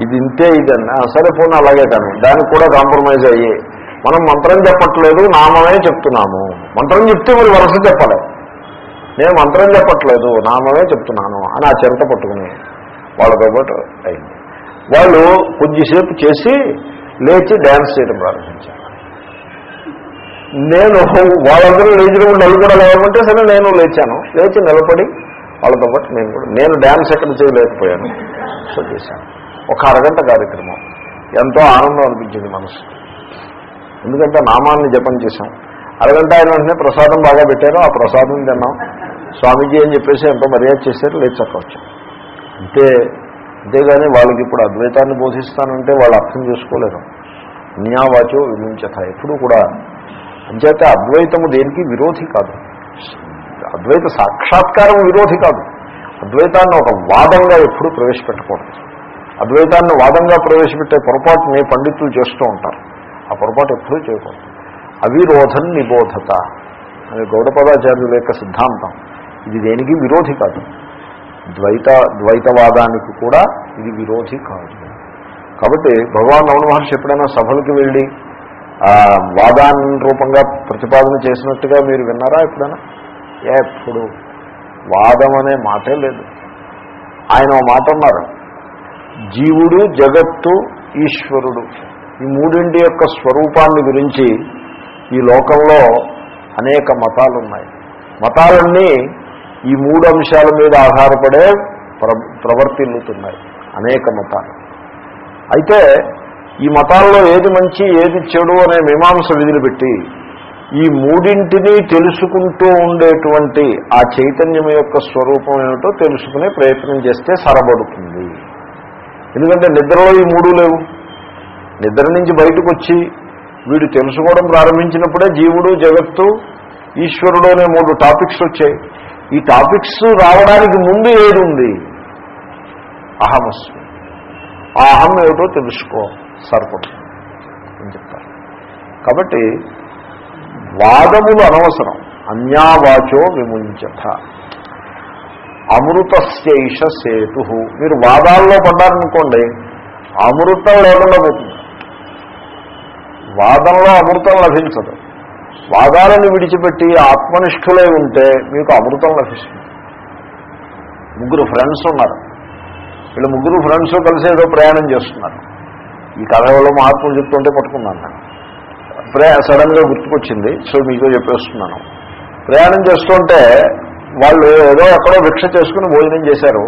ఇది ఇంతే ఇదన్నా సరే పోనీ అలాగే కానీ. దానికి కూడా కాంప్రమైజ్ అయ్యి. మనం మంత్రం చెప్పట్లేదు నామమే చెప్తున్నాము. మంత్రం చెప్తే మరి వరుస చెప్పాలి. నేను మంత్రం చెప్పట్లేదు నామమే చెప్తున్నాను అని ఆ చెంత పట్టుకుని వాళ్ళతో పాటు అయింది. వాళ్ళు కొద్దిసేపు చేసి లేచి డ్యాన్స్ చేయడం ప్రారంభించారు. నేను వాళ్ళందరూ లేచినప్పుడు వాళ్ళు కూడా లేవమంటే సరే నేను లేచాను. లేచి నిలబడి వాళ్ళతో పాటు నేను కూడా నేను డ్యాన్స్ ఎక్కడ చేయలేకపోయాను. సో చేశాను. ఒక అరగంట కార్యక్రమం. ఎంతో ఆనందం అనిపించింది మనసు ఎందుకంటే నామాన్ని జపం చేశాం. అరగంట ఆయన వెంటనే ప్రసాదం బాగా పెట్టారు. ఆ ప్రసాదం తిన్నాం. స్వామీజీ అని చెప్పేసి ఎంతో మర్యాద చేశారు. లేచి అంతే. అంతేగాని వాళ్ళకి ఇప్పుడు అద్వైతాన్ని బోధిస్తానంటే వాళ్ళు అర్థం చేసుకోలేరు. న్యావాచో విమించత ఎప్పుడు కూడా అంచేత అద్వైతము దేనికి విరోధి కాదు. అద్వైత సాక్షాత్కారం విరోధి కాదు. అద్వైతాన్ని ఒక వాదంగా ఎప్పుడు ప్రవేశపెట్టకూడదు. అద్వైతాన్ని వాదంగా ప్రవేశపెట్టే పొరపాటుని పండితులు చేస్తూ ఉంటారు. ఆ పొరపాటు ఎప్పుడూ చేయకూడదు. అవిరోధం నిబోధత అనే గౌడపదాచార్యుల యొక్క సిద్ధాంతం. ఇది దేనికి విరోధి కాదు. ద్వైత ద్వైతవాదానికి కూడా ఇది విరోధి కాదు. కాబట్టి భగవాన్ రమణ మహర్షి ఎప్పుడైనా సభలకు వెళ్ళి వాదాన్ రూపంగా ప్రతిపాదన చేసినట్టుగా మీరు విన్నారా ఎప్పుడైనా? ఎప్పుడు. వాదం అనే మాటే లేదు. ఆయన ఓ మాట అన్నారు. జీవుడు జగత్తు ఈశ్వరుడు. ఈ మూడింటి యొక్క స్వరూపాన్ని గురించి ఈ లోకంలో అనేక మతాలు ఉన్నాయి మతాలన్నీ ఈ మూడు అంశాల మీద ఆధారపడే ప్ర ప్రవర్తిల్లుతున్నాయి. అనేక మతాలు. అయితే ఈ మతాల్లో ఏది మంచి ఏది చెడు అనే మీమాంస విధులుపెట్టి ఈ మూడింటిని తెలుసుకుంటూ ఉండేటువంటి ఆ చైతన్యం యొక్క స్వరూపం ఏమిటో తెలుసుకునే ప్రయత్నం చేస్తే సరబడుతుంది. ఎందుకంటే నిద్రలో ఈ మూడు లేవు. నిద్ర నుంచి బయటకు వచ్చి వీడు తెలుసుకోవడం ప్రారంభించినప్పుడే జీవుడు జగత్తు ఈశ్వరుడు అనే మూడు టాపిక్స్ వచ్చాయి. ఈ టాపిక్స్ రావడానికి ముందు ఏది ఉంది? అహమస్మి ఆ అహం ఏమిటో తెలుసుకో. సరిపడుతుంది అని చెప్తారు. కాబట్టి వాదములు అనవసరం. అన్యావాచో విముంచత. అమృతస్యైష సేతు. మీరు వాదాల్లో పడ్డారనుకోండి అమృతం లేకుండా పోతుంది వాదంలో అమృతం లభించదు. వాదాలను విడిచిపెట్టి ఆత్మనిష్ఠులై ఉంటే మీకు అమృతం లభిస్తుంది. ముగ్గురు ఫ్రెండ్స్ ఉన్నారు. వీళ్ళు ముగ్గురు ఫ్రెండ్స్ కలిసి ఏదో ప్రయాణం చేస్తున్నారు. ఈ కథలో మార్పులు చెప్తుంటే పట్టుకున్నాను నేను. ప్రయా సడన్గా గుర్తుకొచ్చింది. సో మీకు చెప్పేస్తున్నాను. ప్రయాణం చేస్తుంటే వాళ్ళు ఏదో ఎక్కడో భిక్ష చేసుకుని భోజనం చేశారు.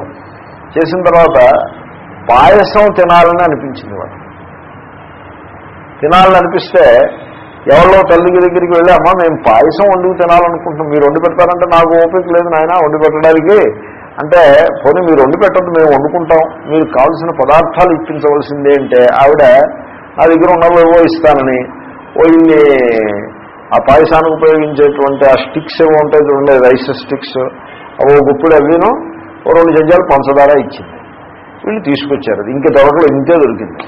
చేసిన తర్వాత పాయసం తినాలని అనిపించింది వాళ్ళు తినాలని అనిపిస్తే ఎవరో తల్లికి దగ్గరికి వెళ్ళి అమ్మ మేము పాయసం వండుకు తినాలనుకుంటున్నాం. మీరు వండి పెడతారంటే నాకు ఓపిక లేదు నాయన వండి పెట్టడానికి. అంటే పోనీ మీరు వండి పెట్టద్దు మేము వండుకుంటాం. మీరు కావలసిన పదార్థాలు ఇప్పించవలసిందే అంటే ఆవిడ నా దగ్గర ఉన్నవేవో ఇస్తానని. ఓ ఇన్ని ఆ పాయసానికి ఉపయోగించేటువంటి ఆ స్టిక్స్ ఏవో ఉంటాయి చూడండి రైస్ స్టిక్స్ ఓ గుప్పుడు అవిను ఓ రెండు జంజాలు పంచదార ఇచ్చింది. వీళ్ళు తీసుకొచ్చారు. అది ఇంకా దొరకలేదు ఇంతే దొరికింది.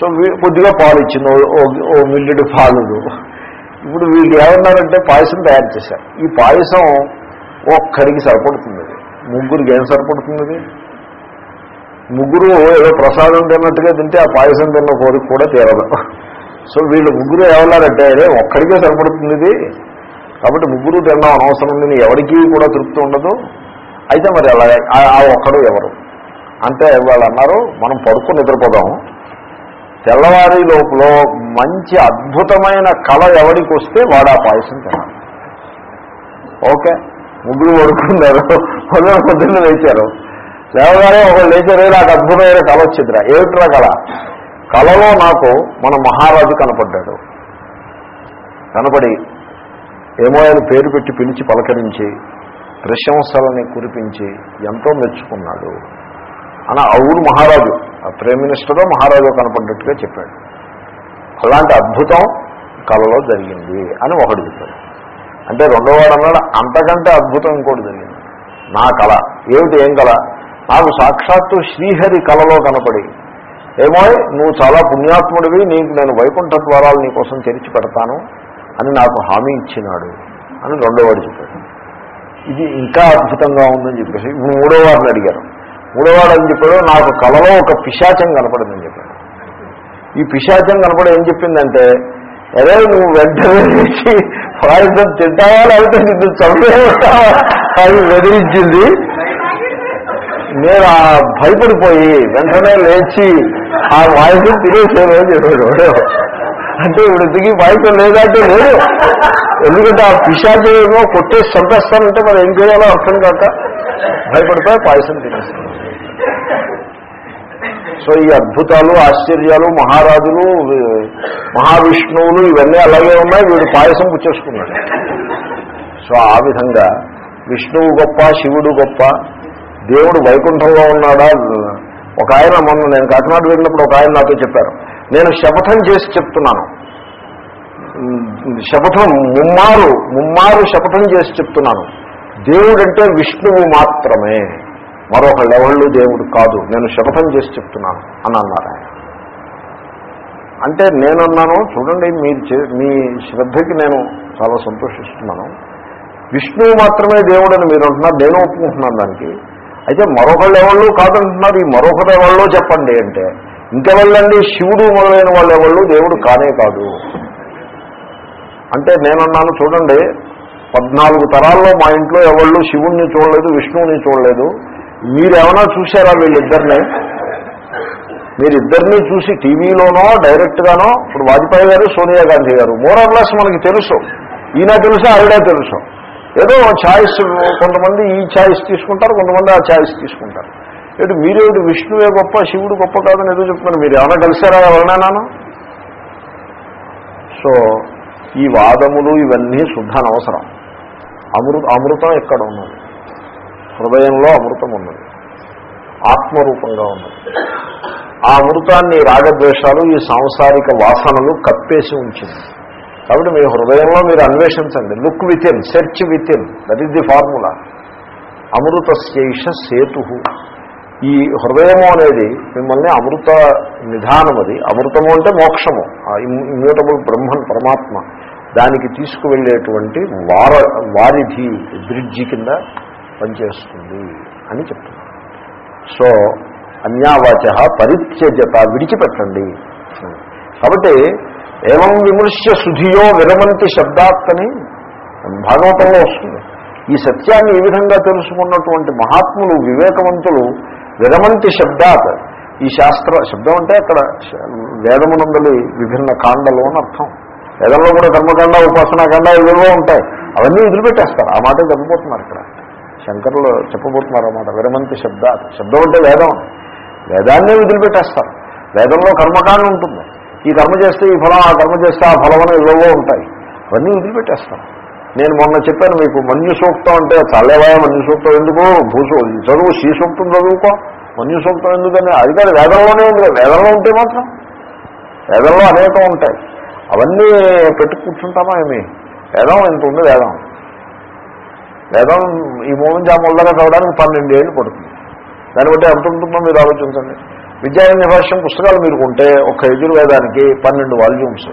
సో కొద్దిగా పాలు ఇచ్చింది ఓ- ఓ- మిల్లెడు పాలు ఇప్పుడు వీళ్ళు ఏమన్నారంటే పాయసం తయారు చేశారు. ఈ పాయసం ఒక్కడికి సరిపడుతుంది. ముగ్గురికి ఏం సరిపడుతుంది అది ముగ్గురు ఏదో ప్రసాదం తిన్నట్టుగా తింటే ఆ పాయసం తిన్న కోరిక కూడా తీరదు. సో వీళ్ళు ముగ్గురు ఎవరంటే అదే ఒక్కడికే సరిపడుతుంది ఇది కాబట్టి ముగ్గురు తినడం అనవసరం ఉంది. ఎవరికీ కూడా తృప్తి ఉండదు. అయితే మరి అలా ఆ- ఒక్కడు ఎవరు? అంటే వాళ్ళు అన్నారు మనం పడుకుని నిద్రపోదాము. తెల్లవారి లోపల మంచి అద్భుతమైన కళ ఎవరికి వస్తే వాడు ఆ పాయసం తినాలి. ఓకే. ముగ్గురు పడుకున్నారు. పొద్దున పొద్దున్న లేచారు. లేవగానే ఒకళ్ళు లేచారు. నాకు అద్భుతమైన కళ వచ్చిందిరా. ఏమిట్రా కళ? కళలో నాకు మన మహారాజు కనపడ్డాడు. కనపడి ఏమో ఆయన పేరు పెట్టి పిలిచి పలకరించి ప్రశంసలని కురిపించి ఎంతో మెచ్చుకున్నాడు. అని అవును మహారాజు ఆ ప్రైమ్ మినిస్టరో మహారాజు కనపడ్డట్టుగా చెప్పాడు. అలాంటి అద్భుతం కళలో జరిగింది అని ఒకడు చెప్పాడు. అంటే రెండో వాడు అన్నాడు అంతకంటే అద్భుతం ఇంకోటి జరిగింది. నా కళ. ఏమిటి ఏం కళ? నాకు సాక్షాత్తు శ్రీహరి కళలో కనపడి ఏమో నువ్వు చాలా పుణ్యాత్ముడివి నీకు నేను వైకుంఠ ద్వారాలు నీకోసం తెరిచి పెడతాను అని నాకు హామీ ఇచ్చినాడు అని రెండోవాడు చెప్పాడు. ఇది ఇంకా అద్భుతంగా ఉందని చెప్పేసి ఇప్పుడు మూడోవాడిని అడిగారు. మూడోవాడు అని చెప్పాడు? నాకు కళలో ఒక పిశాచం కనపడిందని చెప్పాడు. ఈ పిశాచం కనపడి ఏం చెప్పిందంటే అరే నువ్వు వెంటనే లేచి పాయసం తింటావా? లేకపోతే నిన్ను చంపేస్తావా? అని బెదిరించింది. నేను ఆ భయపడిపోయి వెంటనే లేచి ఆ వాయిస్ తినేసేమో చెప్పాడు. అంటే ఇప్పుడు దిగి వాయిస్ లేదంటే లేదు. ఎందుకంటే ఆ పిశాచి ఏమో కొట్టేసి చంపేస్తానంటే మరి ఏం చేయాలో అర్థం కాక భయపడిపోయి పాయసం తినేస్తాను. సో ఈ అద్భుతాలు ఆశ్చర్యాలు మహారాజులు మహావిష్ణువులు ఇవన్నీ అలాగే ఉన్నాయి. వీడు పాయసం పుచ్చేసుకున్నాడు. సో ఆ విధంగా విష్ణువు గొప్ప శివుడు గొప్ప దేవుడు వైకుంఠంలో ఉన్నాడా? ఒక ఆయన మొన్న నేను కాకినాడ వెళ్ళినప్పుడు ఒక ఆయన నాతో చెప్పారు. నేను శపథం చేసి చెప్తున్నాను. శపథం ముమ్మారు ముమ్మారు శపథం చేసి చెప్తున్నాను. దేవుడంటే విష్ణువు మాత్రమే. మరొక లెవెళ్ళు దేవుడు కాదు. నేను శపథం చేసి చెప్తున్నాను అని అన్నారు ఆయన అంటే నేనన్నాను చూడండి మీరు చే- మీ శ్రద్ధకి నేను చాలా సంతోషిస్తున్నాను. విష్ణువు మాత్రమే దేవుడని మీరు అంటున్నారు నేను ఒప్పుకుంటున్నాను దానికి. అయితే మరొక లెవెల్లో కాదంటున్నారు ఈ మరొక లెవెల్లో చెప్పండి అంటే. ఇంకెవళ్ళండి? శివుడు మొదలైన వాళ్ళు ఎవళ్ళు దేవుడు కానే కాదు. అంటే నేనన్నాను చూడండి పద్నాలుగు తరాల్లో మా ఇంట్లో ఎవళ్ళు శివుణ్ణి చూడలేదు విష్ణువుని చూడలేదు. మీరేమైనా చూశారా వీళ్ళిద్దరిని? మీరిద్దరినీ చూసి టీవీలోనో డైరెక్ట్గానో ఇప్పుడు వాజ్పేయి గారు సోనియా గాంధీ గారు మోరర్లెస్ మనకి తెలుసు. ఈయన తెలుసా ఆవిడే తెలుసు. ఏదో ఛాయిస్ కొంతమంది ఈ ఛాయిస్ తీసుకుంటారు కొంతమంది ఆ ఛాయిస్ తీసుకుంటారు. ఏడు మీరేమిటి విష్ణువే గొప్ప శివుడు గొప్ప కాదని ఏదో చెప్తున్నారు. మీరు ఏమైనా కలిశారా ఎవరినైనాను సో ఈ వాదములు ఇవన్నీ శుద్ధ అనవసరం. అమృత అమృతం ఎక్కడ ఉన్నది? హృదయంలో అమృతం ఉన్నది. ఆత్మరూపంగా ఉన్నది. ఆ అమృతాన్ని రాగద్వేషాలు ఈ సాంసారిక వాసనలు కప్పేసి ఉంచింది. కాబట్టి మీ హృదయంలో మీరు అన్వేషించండి. Look within search within that is the formula అమృతశేష సేతు. ఈ హృదయము అనేది మిమ్మల్ని అమృత నిధానం అది. అమృతము అంటే మోక్షము. ఇమ్యూటబుల్ బ్రహ్మన్ పరమాత్మ దానికి తీసుకువెళ్ళేటువంటి వార వారిధి బ్రిడ్జి కింద పనిచేస్తుంది అని చెప్తున్నారు సో అన్యావాచ పరిత్యజత విడిచిపెట్టండి. కాబట్టి ఏమం విమృశ్య సుధియో విరమంతి శబ్దాత్తని భాగవతంలో వస్తుంది. ఈ సత్యాన్ని ఈ విధంగా తెలుసుకున్నటువంటి మహాత్ములు వివేకవంతులు విరమంతి శబ్దాత్? ఈ శాస్త్ర శబ్దం అంటే అక్కడ వేదమునందలి విభిన్న కాండలు అని అర్థం. వేదంలో కూడా కర్మకాండ ఉపాసనాకాండ ఇవేవో ఉంటాయి. అవన్నీ వదిలిపెట్టేస్తారు. ఆ మాట చనిపోతున్నారు ఇక్కడ. శంకరులు చెప్పబోతున్నారు అన్నమాట. విరమంతి శబ్ద శబ్దం అంటే వేదం. వేదాన్నే వదిలిపెట్టేస్తారు. వేదంలో కర్మకాండం ఉంటుంది. ఈ కర్మ చేస్తే ఈ ఫలం ఆ కర్మ చేస్తే ఆ ఫలం అని ఇవ్వవో ఉంటాయి. అవన్నీ వదిలిపెట్టేస్తాం నేను మొన్న చెప్పాను మీకు మన్యు సూక్తం అంటే చల్లేవా మన్యు సూక్తం ఎందుకు? భూసు చదువు శ్రీ సూక్తం చదువుకో. మన్యు సూక్తం ఎందుకని? అది కాదు వేదంలోనే ఉంది వేదంలో ఉంటే మాత్రం వేదంలో అనేకం ఉంటాయి. అవన్నీ పెట్టుకుంటుంటామా ఏమి? వేదం ఎంత ఉంది వేదం. వేదం ఈ మూలం నుంచి ఆ చదవడానికి పన్నెండు ఏళ్ళు పడుతుంది. దాన్ని బట్టి ఎంత ఉంటుందో మీరు ఆలోచించండి. విద్యారణ్య భాష్యం పుస్తకాలు మీరు కొంటే ఒక యజుర్వేదానికి పన్నెండు వాల్యూమ్స్.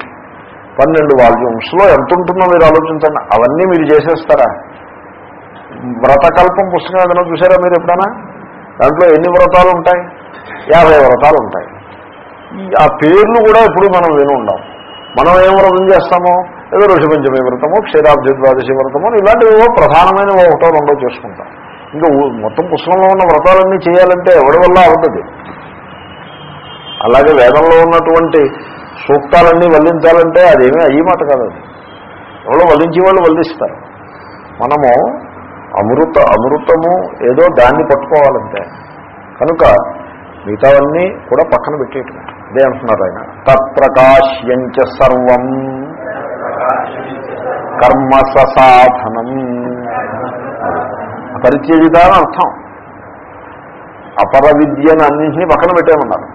పన్నెండు వాల్యూమ్స్లో ఎంత ఉంటుందో మీరు ఆలోచించండి. అవన్నీ మీరు చేసేస్తారా? వ్రతకల్పం పుస్తకం ఏదైనా చూసారా మీరు ఎప్పుడైనా? దాంట్లో ఎన్ని వ్రతాలు ఉంటాయి? యాభై వ్రతాలు ఉంటాయి. ఆ పేర్లు కూడా ఎప్పుడు మనం విని ఉండం మనం ఏం వ్రతం చేస్తామో? ఏదో ఋషిపంచమి వ్రతము క్షీరాబ్ది ద్వాదశి వ్రతము ఇలాంటివి ప్రధానమైన ఒకటో రెండో చేసుకుంటాం. ఇంకా మొత్తం పుస్తకంలో ఉన్న వ్రతాలన్నీ చేయాలంటే ఎవడి వల్ల అవుతుంది అలాగే వేదంలో ఉన్నటువంటి సూక్తాలన్నీ వల్లించాలంటే అదేమీ అయ్యి మాట కాదు ఎవరో వల్లించే వాళ్ళు వల్లిస్తారు. మనము అమృత అమృతము ఏదో దాన్ని పట్టుకోవాలంటే. కనుక మిగతావన్నీ కూడా పక్కన పెట్టేయటం అదే అంటున్నారు ఆయన. తత్ప్రకాశ్యంచ సర్వం. కర్మ ససాధనం పరిత్యజిత అని అర్థం. అపర విద్యను అన్నింటినీ పక్కన పెట్టేమన్నారు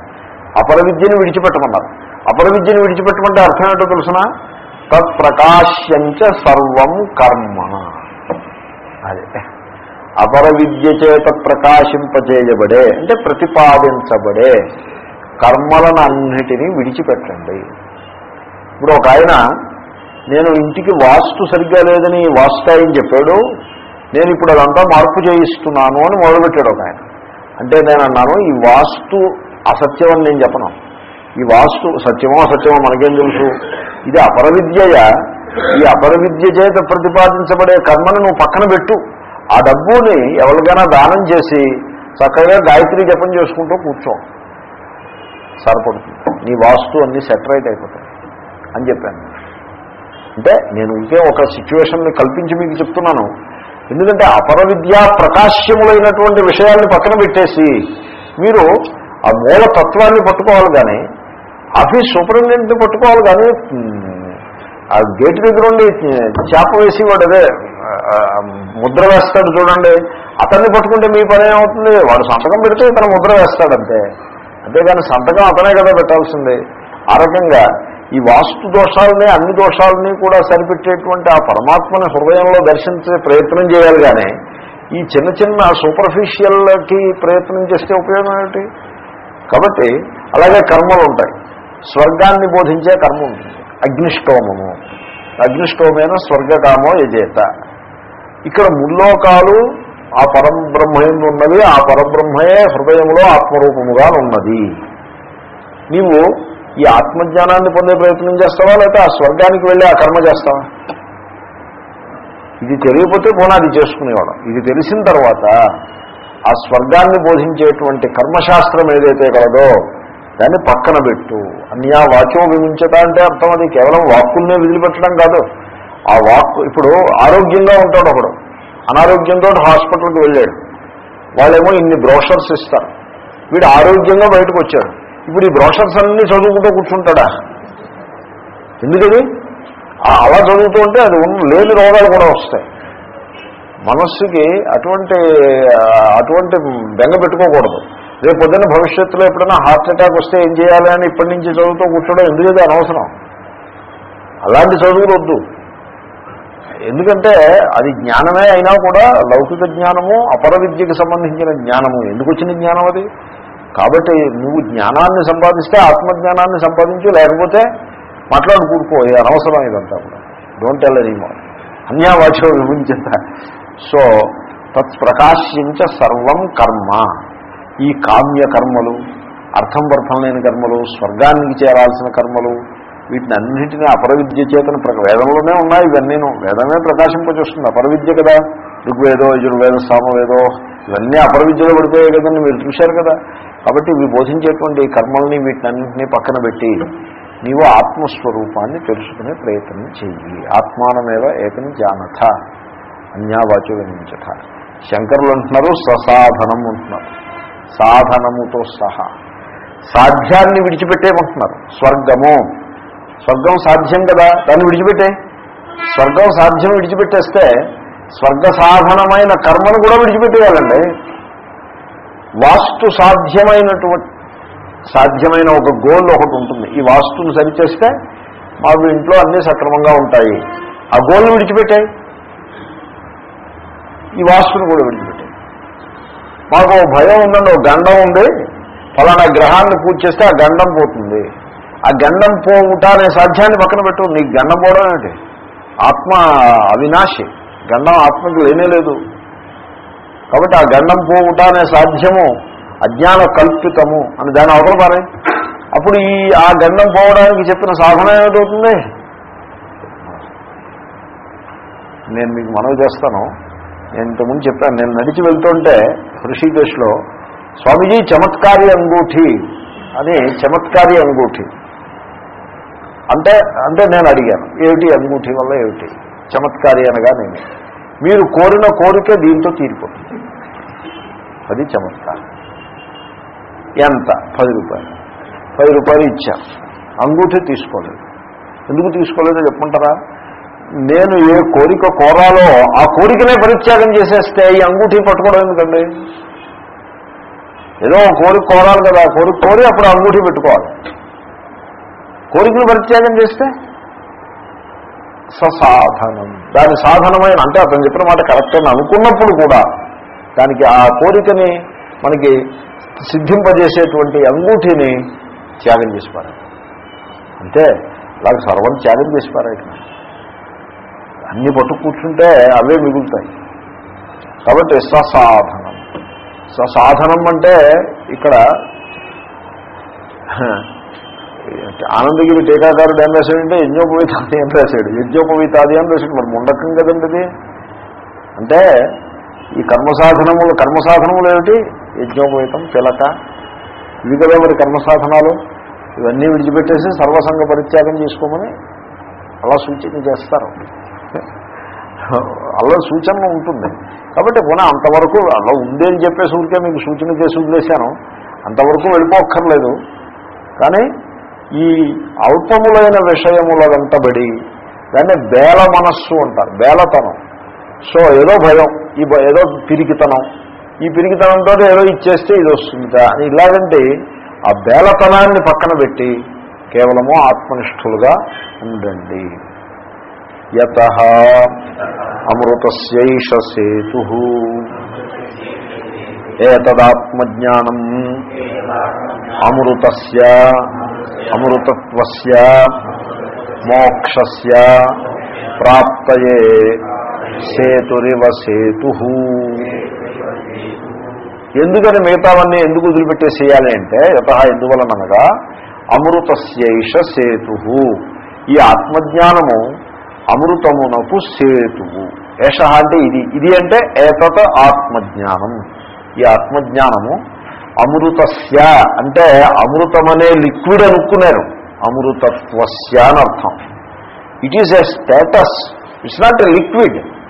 అపర విద్యను విడిచిపెట్టమన్నారు. అపర విద్యను విడిచిపెట్టమంటే అర్థం ఏంటో తెలుసిన? తత్ప్రకాశ్యంచ సర్వం కర్మ అదే. అపర విద్య చేత ప్రకాశింపజేయబడే అంటే ప్రతిపాదించబడే కర్మలను అన్నిటినీ విడిచిపెట్టండి. ఇప్పుడు ఒక ఆయన నేను ఇంటికి వాస్తు సరిగ్గా లేదని వాస్తాయని చెప్పాడు. నేను ఇప్పుడు అదంతా మార్పు చేయిస్తున్నాను అని మొదలుపెట్టాడు ఒక ఆయన. అంటే నేను అన్నాను ఈ వాస్తు అసత్యం అని నేను చెప్పను. ఈ వాస్తు సత్యమో అసత్యమో మనకేం తెలుసు? ఇది అపర విద్యయ ఈ అపర విద్య చేత ప్రతిపాదించబడే కర్మను నువ్వు పక్కన పెట్టు. ఆ డబ్బుని ఎవరికైనా దానం చేసి చక్కగా గాయత్రి జపం చేసుకుంటూ కూర్చో. సరిపడుతుంది. నీ వాస్తు అన్నీ సెటరైట్ అయిపోతాయి. అని చెప్పాను. అంటే నేను ఇంకే ఒక సిచ్యువేషన్ని కల్పించి మీకు చెప్తున్నాను. ఎందుకంటే అపర విద్యా ప్రకాశ్యములైనటువంటి విషయాల్ని పక్కన పెట్టేసి మీరు ఆ మూల తత్వాన్ని పట్టుకోవాలి కానీ ఆఫీస్ సూపరింటెండెంట్ని పట్టుకోవాలి కానీ ఆ గేట్ దగ్గర ఉండి చేప వేసి వాడు అదే ముద్ర వేస్తాడు చూడండి. అతన్ని పట్టుకుంటే మీ పని ఏమవుతుంది? వాడు సంతకం పెడితే ఇతను ముద్ర వేస్తాడంతే. అంతేగాని సంతకం అతనే కదా పెట్టాల్సింది. ఆ రకంగా ఈ వాస్తు దోషాలని అన్ని దోషాలని కూడా సరిపెట్టేటువంటి ఆ పరమాత్మని హృదయంలో దర్శించే ప్రయత్నం చేయాలి కానీ ఈ చిన్న చిన్న సూపర్ఫిషియల్కి ప్రయత్నం చేస్తే ఉపయోగం ఏమిటి? కాబట్టి అలాగే కర్మలు ఉంటాయి. స్వర్గాన్ని బోధించే కర్మ ఉంటుంది. అగ్నిష్టోమము. అగ్నిష్టోమైన స్వర్గకామో యజేత. ఇక్కడ ముల్లోకాలు ఆ పరబ్రహ్మయందు ఉన్నది ఆ పరబ్రహ్మయే హృదయంలో ఆత్మరూపముగా ఉన్నది నీవు ఈ ఆత్మజ్ఞానాన్ని పొందే ప్రయత్నం చేస్తావా లేకపోతే ఆ స్వర్గానికి వెళ్ళి ఆ కర్మ చేస్తావా? ఇది తెలియకపోతే పోనా అది చేసుకునేవాడు. ఇది తెలిసిన తర్వాత ఆ స్వర్గాన్ని బోధించేటువంటి కర్మశాస్త్రం ఏదైతే కలదో దాన్ని పక్కన పెట్టు. అన్యా వాక్యం విమించట అంటే అర్థం అది. కేవలం వాక్కుల్నే వదిలిపెట్టడం కాదు. ఆ వాక్కు ఇప్పుడు ఆరోగ్యంగా ఉంటాడు ఒకడు. అనారోగ్యంతో హాస్పిటల్కి వెళ్ళాడు. వాళ్ళేమో ఇన్ని బ్రోషర్స్ ఇస్తారు. వీడు ఆరోగ్యంగా బయటకు వచ్చాడు. ఇప్పుడు ఈ బ్రోషర్స్ అన్నీ చదువుకుంటూ కూర్చుంటాడా? ఎందుకని? ఆ అలా చదువుతూ ఉంటే అది ఉన్న లేని రోగాలు కూడా వస్తాయి. మనస్సుకి అటువంటి అటువంటి బెంగ పెట్టుకోకూడదు. రేపు పొద్దున్న భవిష్యత్తులో ఎప్పుడైనా హార్ట్ అటాక్ వస్తే ఏం చేయాలి అని ఇప్పటి నుంచి చదువుతూ కూర్చోవడం ఎందుకంటే అనవసరం? అలాంటి చదువులు వద్దు. ఎందుకంటే అది జ్ఞానమే అయినా కూడా లౌకిక జ్ఞానము అపర విద్యకు సంబంధించిన జ్ఞానము. ఎందుకు వచ్చిన జ్ఞానం అది? కాబట్టి నువ్వు జ్ఞానాన్ని సంపాదిస్తే ఆత్మజ్ఞానాన్ని సంపాదించు లేకపోతే మాట్లాడుకుడుకో ఇది అనవసరం ఇదంతా కూడా. డోంట్ టెల్ ఎనీమో అన్యావాచో విభజించత సో తత్ప్రకాశ్యంచ సర్వం కర్మ. ఈ కామ్య కర్మలు అర్థం అర్థం లేని కర్మలు స్వర్గానికి చేరాల్సిన కర్మలు వీటిని అన్నింటినీ అపరవిద్య చేతన ప్ర- వేదంలోనే ఉన్నాయి ఇవన్నీను. వేదమే ప్రకాశింపచేస్తుంది అపరవిద్య కదా. ఋగ్వేదో యజుర్వేద సామవేదో ఇవన్నీ అపరవిద్యలో పడిపోయాయి కదండి. మీరు చూశారు కదా. కాబట్టి ఇవి బోధించేటువంటి కర్మల్ని వీటినన్నింటినీ పక్కన పెట్టి నీవు ఆత్మస్వరూపాన్ని తెలుసుకునే ప్రయత్నం చెయ్యి. ఆత్మానమేవ ఏకం జానథ అన్యావాచు వినించట శంకరులు అంటున్నారు ససాధనం అంటున్నారు. సాధనముతో సహా. సాధ్యాన్ని విడిచిపెట్టేమంటున్నారు స్వర్గము. స్వర్గం సాధ్యం కదా? దాన్ని విడిచిపెట్టే. స్వర్గం సాధ్యం విడిచిపెట్టేస్తే స్వర్గ సాధనమైన కర్మను కూడా విడిచిపెట్టేయాలండి. వాస్తు సాధ్యమైనటువంటి సాధ్యమైన ఒక గోల్ ఒకటి ఉంటుంది. ఈ వాస్తుని సరిచేస్తే మాకు ఇంట్లో అన్నీ సక్రమంగా ఉంటాయి. ఆ గోల్ని విడిచిపెట్టాయి. ఈ వాస్తుని కూడా విడిచిపెట్టాయి. మాకు భయం ఉందండి ఒక గండం ఉంది. ఫలానా గ్రహాన్ని పూజ చేస్తే ఆ గండం పోతుంది. ఆ గండం పోవుట అనే సాధ్యాన్ని పక్కన పెట్టు. నీకు గండం పోవడం ఏంటి? ఆత్మ అవినాశి. గండం ఆత్మకి లేనే లేదు. కాబట్టి ఆ గండం పోవుట అనే సాధ్యము. అజ్ఞాన కల్పితము అని దాని అవతల పారే. అప్పుడు ఈ ఆ గండం పోవడానికి చెప్పిన సాధన ఏమిటవుతుంది? నేను మీకు మనవి చేస్తాను. నేను ఇంతకుముందు చెప్పాను. నేను నడిచి వెళ్తుంటే హృషికేశ్లో స్వామీజీ చమత్కారి అంగూఠి అని చమత్కారి అంగూఠి. అంటే అంటే నేను అడిగాను. ఏమిటి అంగూఠి వల్ల ఏమిటి? చమత్కారి అనగా నేను. మీరు కోరిన కోరికే దీంతో తీరిపోతుంది. అది చమత్కారం. ఎంత? పది రూపాయలు. పది రూపాయలు ఇచ్చా. అంగూఠి తీసుకోలేదు. ఎందుకు తీసుకోలేదో చెప్పుకుంటారా నేను ఏ కోరిక కోరాలో ఆ కోరికనే పరిత్యాగం చేసేస్తే ఈ అంగూఠి పట్టుకోవడం ఎందుకండి? ఏదో కోరిక కోరాలి కదా. కోరిక కోరి అప్పుడు అంగూఠి పెట్టుకోవాలి. కోరికను పరిత్యాగం చేస్తే ససాధనం. దాని సాధనమైన అంటే అతను చెప్పిన మాట కరెక్ట్ అని అనుకున్నప్పుడు కూడా దానికి ఆ కోరికని మనకి సిద్ధింపజేసేటువంటి అంగూఠిని త్యాగం చేసి పారాయి అంతే అలాగే సర్వం త్యాగం చేసి పారాయి అన్ని పట్టు కూర్చుంటే అవే మిగులుతాయి. కాబట్టి ససాధనం. ససాధనం అంటే ఇక్కడ ఆనందగిరి టీకాకారుడు ఏం రాశాడంటే యజ్ఞోపవీతాది ఏం రాశాడు? యజ్ఞోపవీతాది అని రాశాడు? మరి ముండకం కదండి ఇది అంటే ఈ కర్మసాధనములు కర్మసాధనములు ఏమిటి? యజ్ఞోపవీతం పిలక ఇవి కదా మరి కర్మసాధనాలు. ఇవన్నీ విడిచిపెట్టేసి సర్వసంగ పరిత్యాగం చేసుకోమని అలా సూచన చేస్తారు. అలా సూచన ఉంటుంది. కాబట్టి పోనీ అంతవరకు అలా ఉంది అని చెప్పేసి ఊరికే మీకు సూచన చేసి వదిలేశాను. అంతవరకు వెళ్ళిపోక్కర్లేదు. కానీ ఈ అల్పములైన విషయముల వెంటబడి దాన్ని బేల మనస్సు అంటారు బేలతనం. సో ఏదో భయం ఈ ఏదో పిరికితనం. ఈ పిరికితనంతో ఏదో ఇచ్చేస్తే ఇది వస్తుంది అని ఇలాగంటే ఆ బేలతనాన్ని పక్కన పెట్టి కేవలము ఆత్మనిష్ఠులుగా ఉండండి. యత అమృతస్యైష సేతు. ఏతదాత్మజ్ఞానం. అమృతస్య అమృతత్వస్య మోక్షస్య ప్రాప్తయే సేతురివ సేతు. ఎందుకని మిగతావన్నీ ఎందుకు వదిలిపెట్టేసేయాలి అంటే యత ఎందువలనగా అమృతస్యైష సేతు. ఈ ఆత్మజ్ఞానము అమృతమునకు సేతువు. ఏష అంటే ఇది. ఇది అంటే ఏతత్ ఆత్మజ్ఞానం. ఈ ఆత్మజ్ఞానము అమృతస్య అంటే అమృతమనే లిక్విడ్ అనుకున్నారు. అమృతత్వస్య అని అర్థం. It is a status it's not a liquid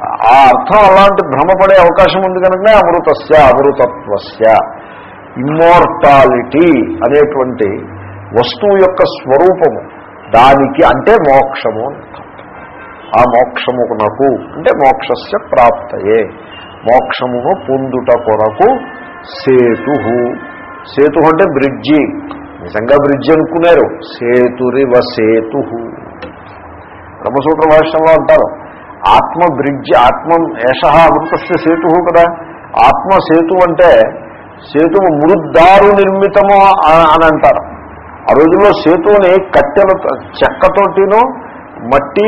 ఆ అర్థం అలాంటి భ్రమపడే అవకాశం ఉంది కనుక అమృతస్య అమృతత్వస్య. ఇమ్మోర్టాలిటీ అనేటువంటి వస్తువు యొక్క స్వరూపము. దానికి అంటే మోక్షము అర్థం. ఆ మోక్షమునకు అంటే మోక్షస్య ప్రాప్తయే. మోక్షమును పొందుట కొరకు సేతు సేతు అంటే బ్రిడ్జి. నిజంగా బ్రిడ్జి అనుకున్నారు. సేతురివ సేతు బ్రహ్మసూత్ర భాష్యంలో అంటారు. ఆత్మ బ్రిడ్జి ఆత్మ ఏష అమృతస్య సేతు కదా. ఆత్మ సేతు అంటే సేతువు మృద్దారు నిర్మితము అని అంటారు. ఆ రోజుల్లో సేతువుని కట్టెలతో చెక్కతోటినో మట్టి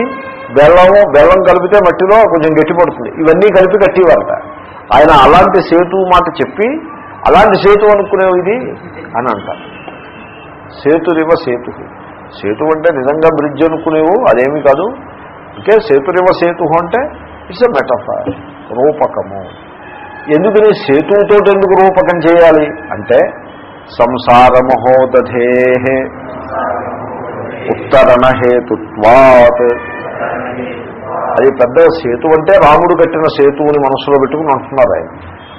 బెల్లము బెల్లం కలిపితే మట్టిలో కొంచెం గట్టిపడుతుంది ఇవన్నీ కలిపి కట్టేవారట ఆయన అలాంటి సేతు మాట చెప్పి అలాంటి సేతు అనుకునేవి ఇది? అని అంటారు సేతురివ సేతు సేతు అంటే నిజంగా బ్రిడ్జ్ అనుకునేవు అదేమి కాదు. ఓకే సేతురివ సేతు అంటే ఇట్స్ ఎ మెటఫర్ రూపకము. ఎందుకని సేతుతో ఎందుకు రూపకం చేయాలి? అంటే సంసారమహోదధే ఉత్తరణ హేతుత్వాత్. అది పెద్ద సేతు అంటే రాముడు కట్టిన సేతువుని మనసులో పెట్టుకుని అంటున్నారు ఆయన.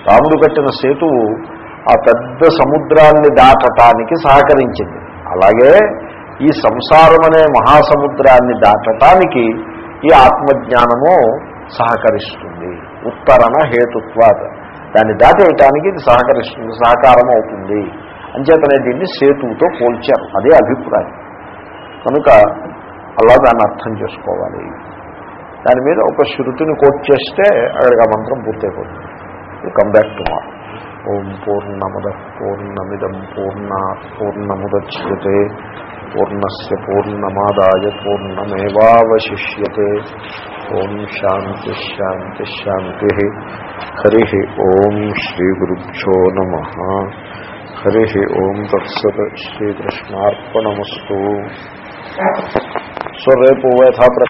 రాముడు కట్టిన సేతువు ఆ పెద్ద సముద్రాన్ని దాటటానికి సహకరించింది. అలాగే ఈ సంసారం అనే మహాసముద్రాన్ని దాటటానికి ఈ ఆత్మజ్ఞానము సహకరిస్తుంది. ఉత్తరణ హేతుత్వాత్ దాన్ని దాటేయటానికి ఇది సహకరిస్తుంది సహకారం అవుతుంది. అంచేతనే దీన్ని సేతువుతో పోల్చారు. అదే అభిప్రాయం. కనుక అలా దాన్ని అర్థం చేసుకోవాలి. దాని మీద ఒక శృతిని కోట్ చేస్తే అక్కడికి ఆ మంత్రం పూర్తయిపోతుంది. కమ్ బ్యాక్ టు మార్ ఓం పూర్ణముద పూర్ణమిదం పూర్ణ పూర్ణముద్యతే పూర్ణస్ పూర్ణమాదాయ పూర్ణమేవాశిష్యతే ఓం శాంతి శాంతి శాంతి. హరి ఓం శ్రీ గురుభ్యో నమ. హరి ఓం తత్సత్ శ్రీకృష్ణార్పణమస్తు సో రేపు యథాప్ర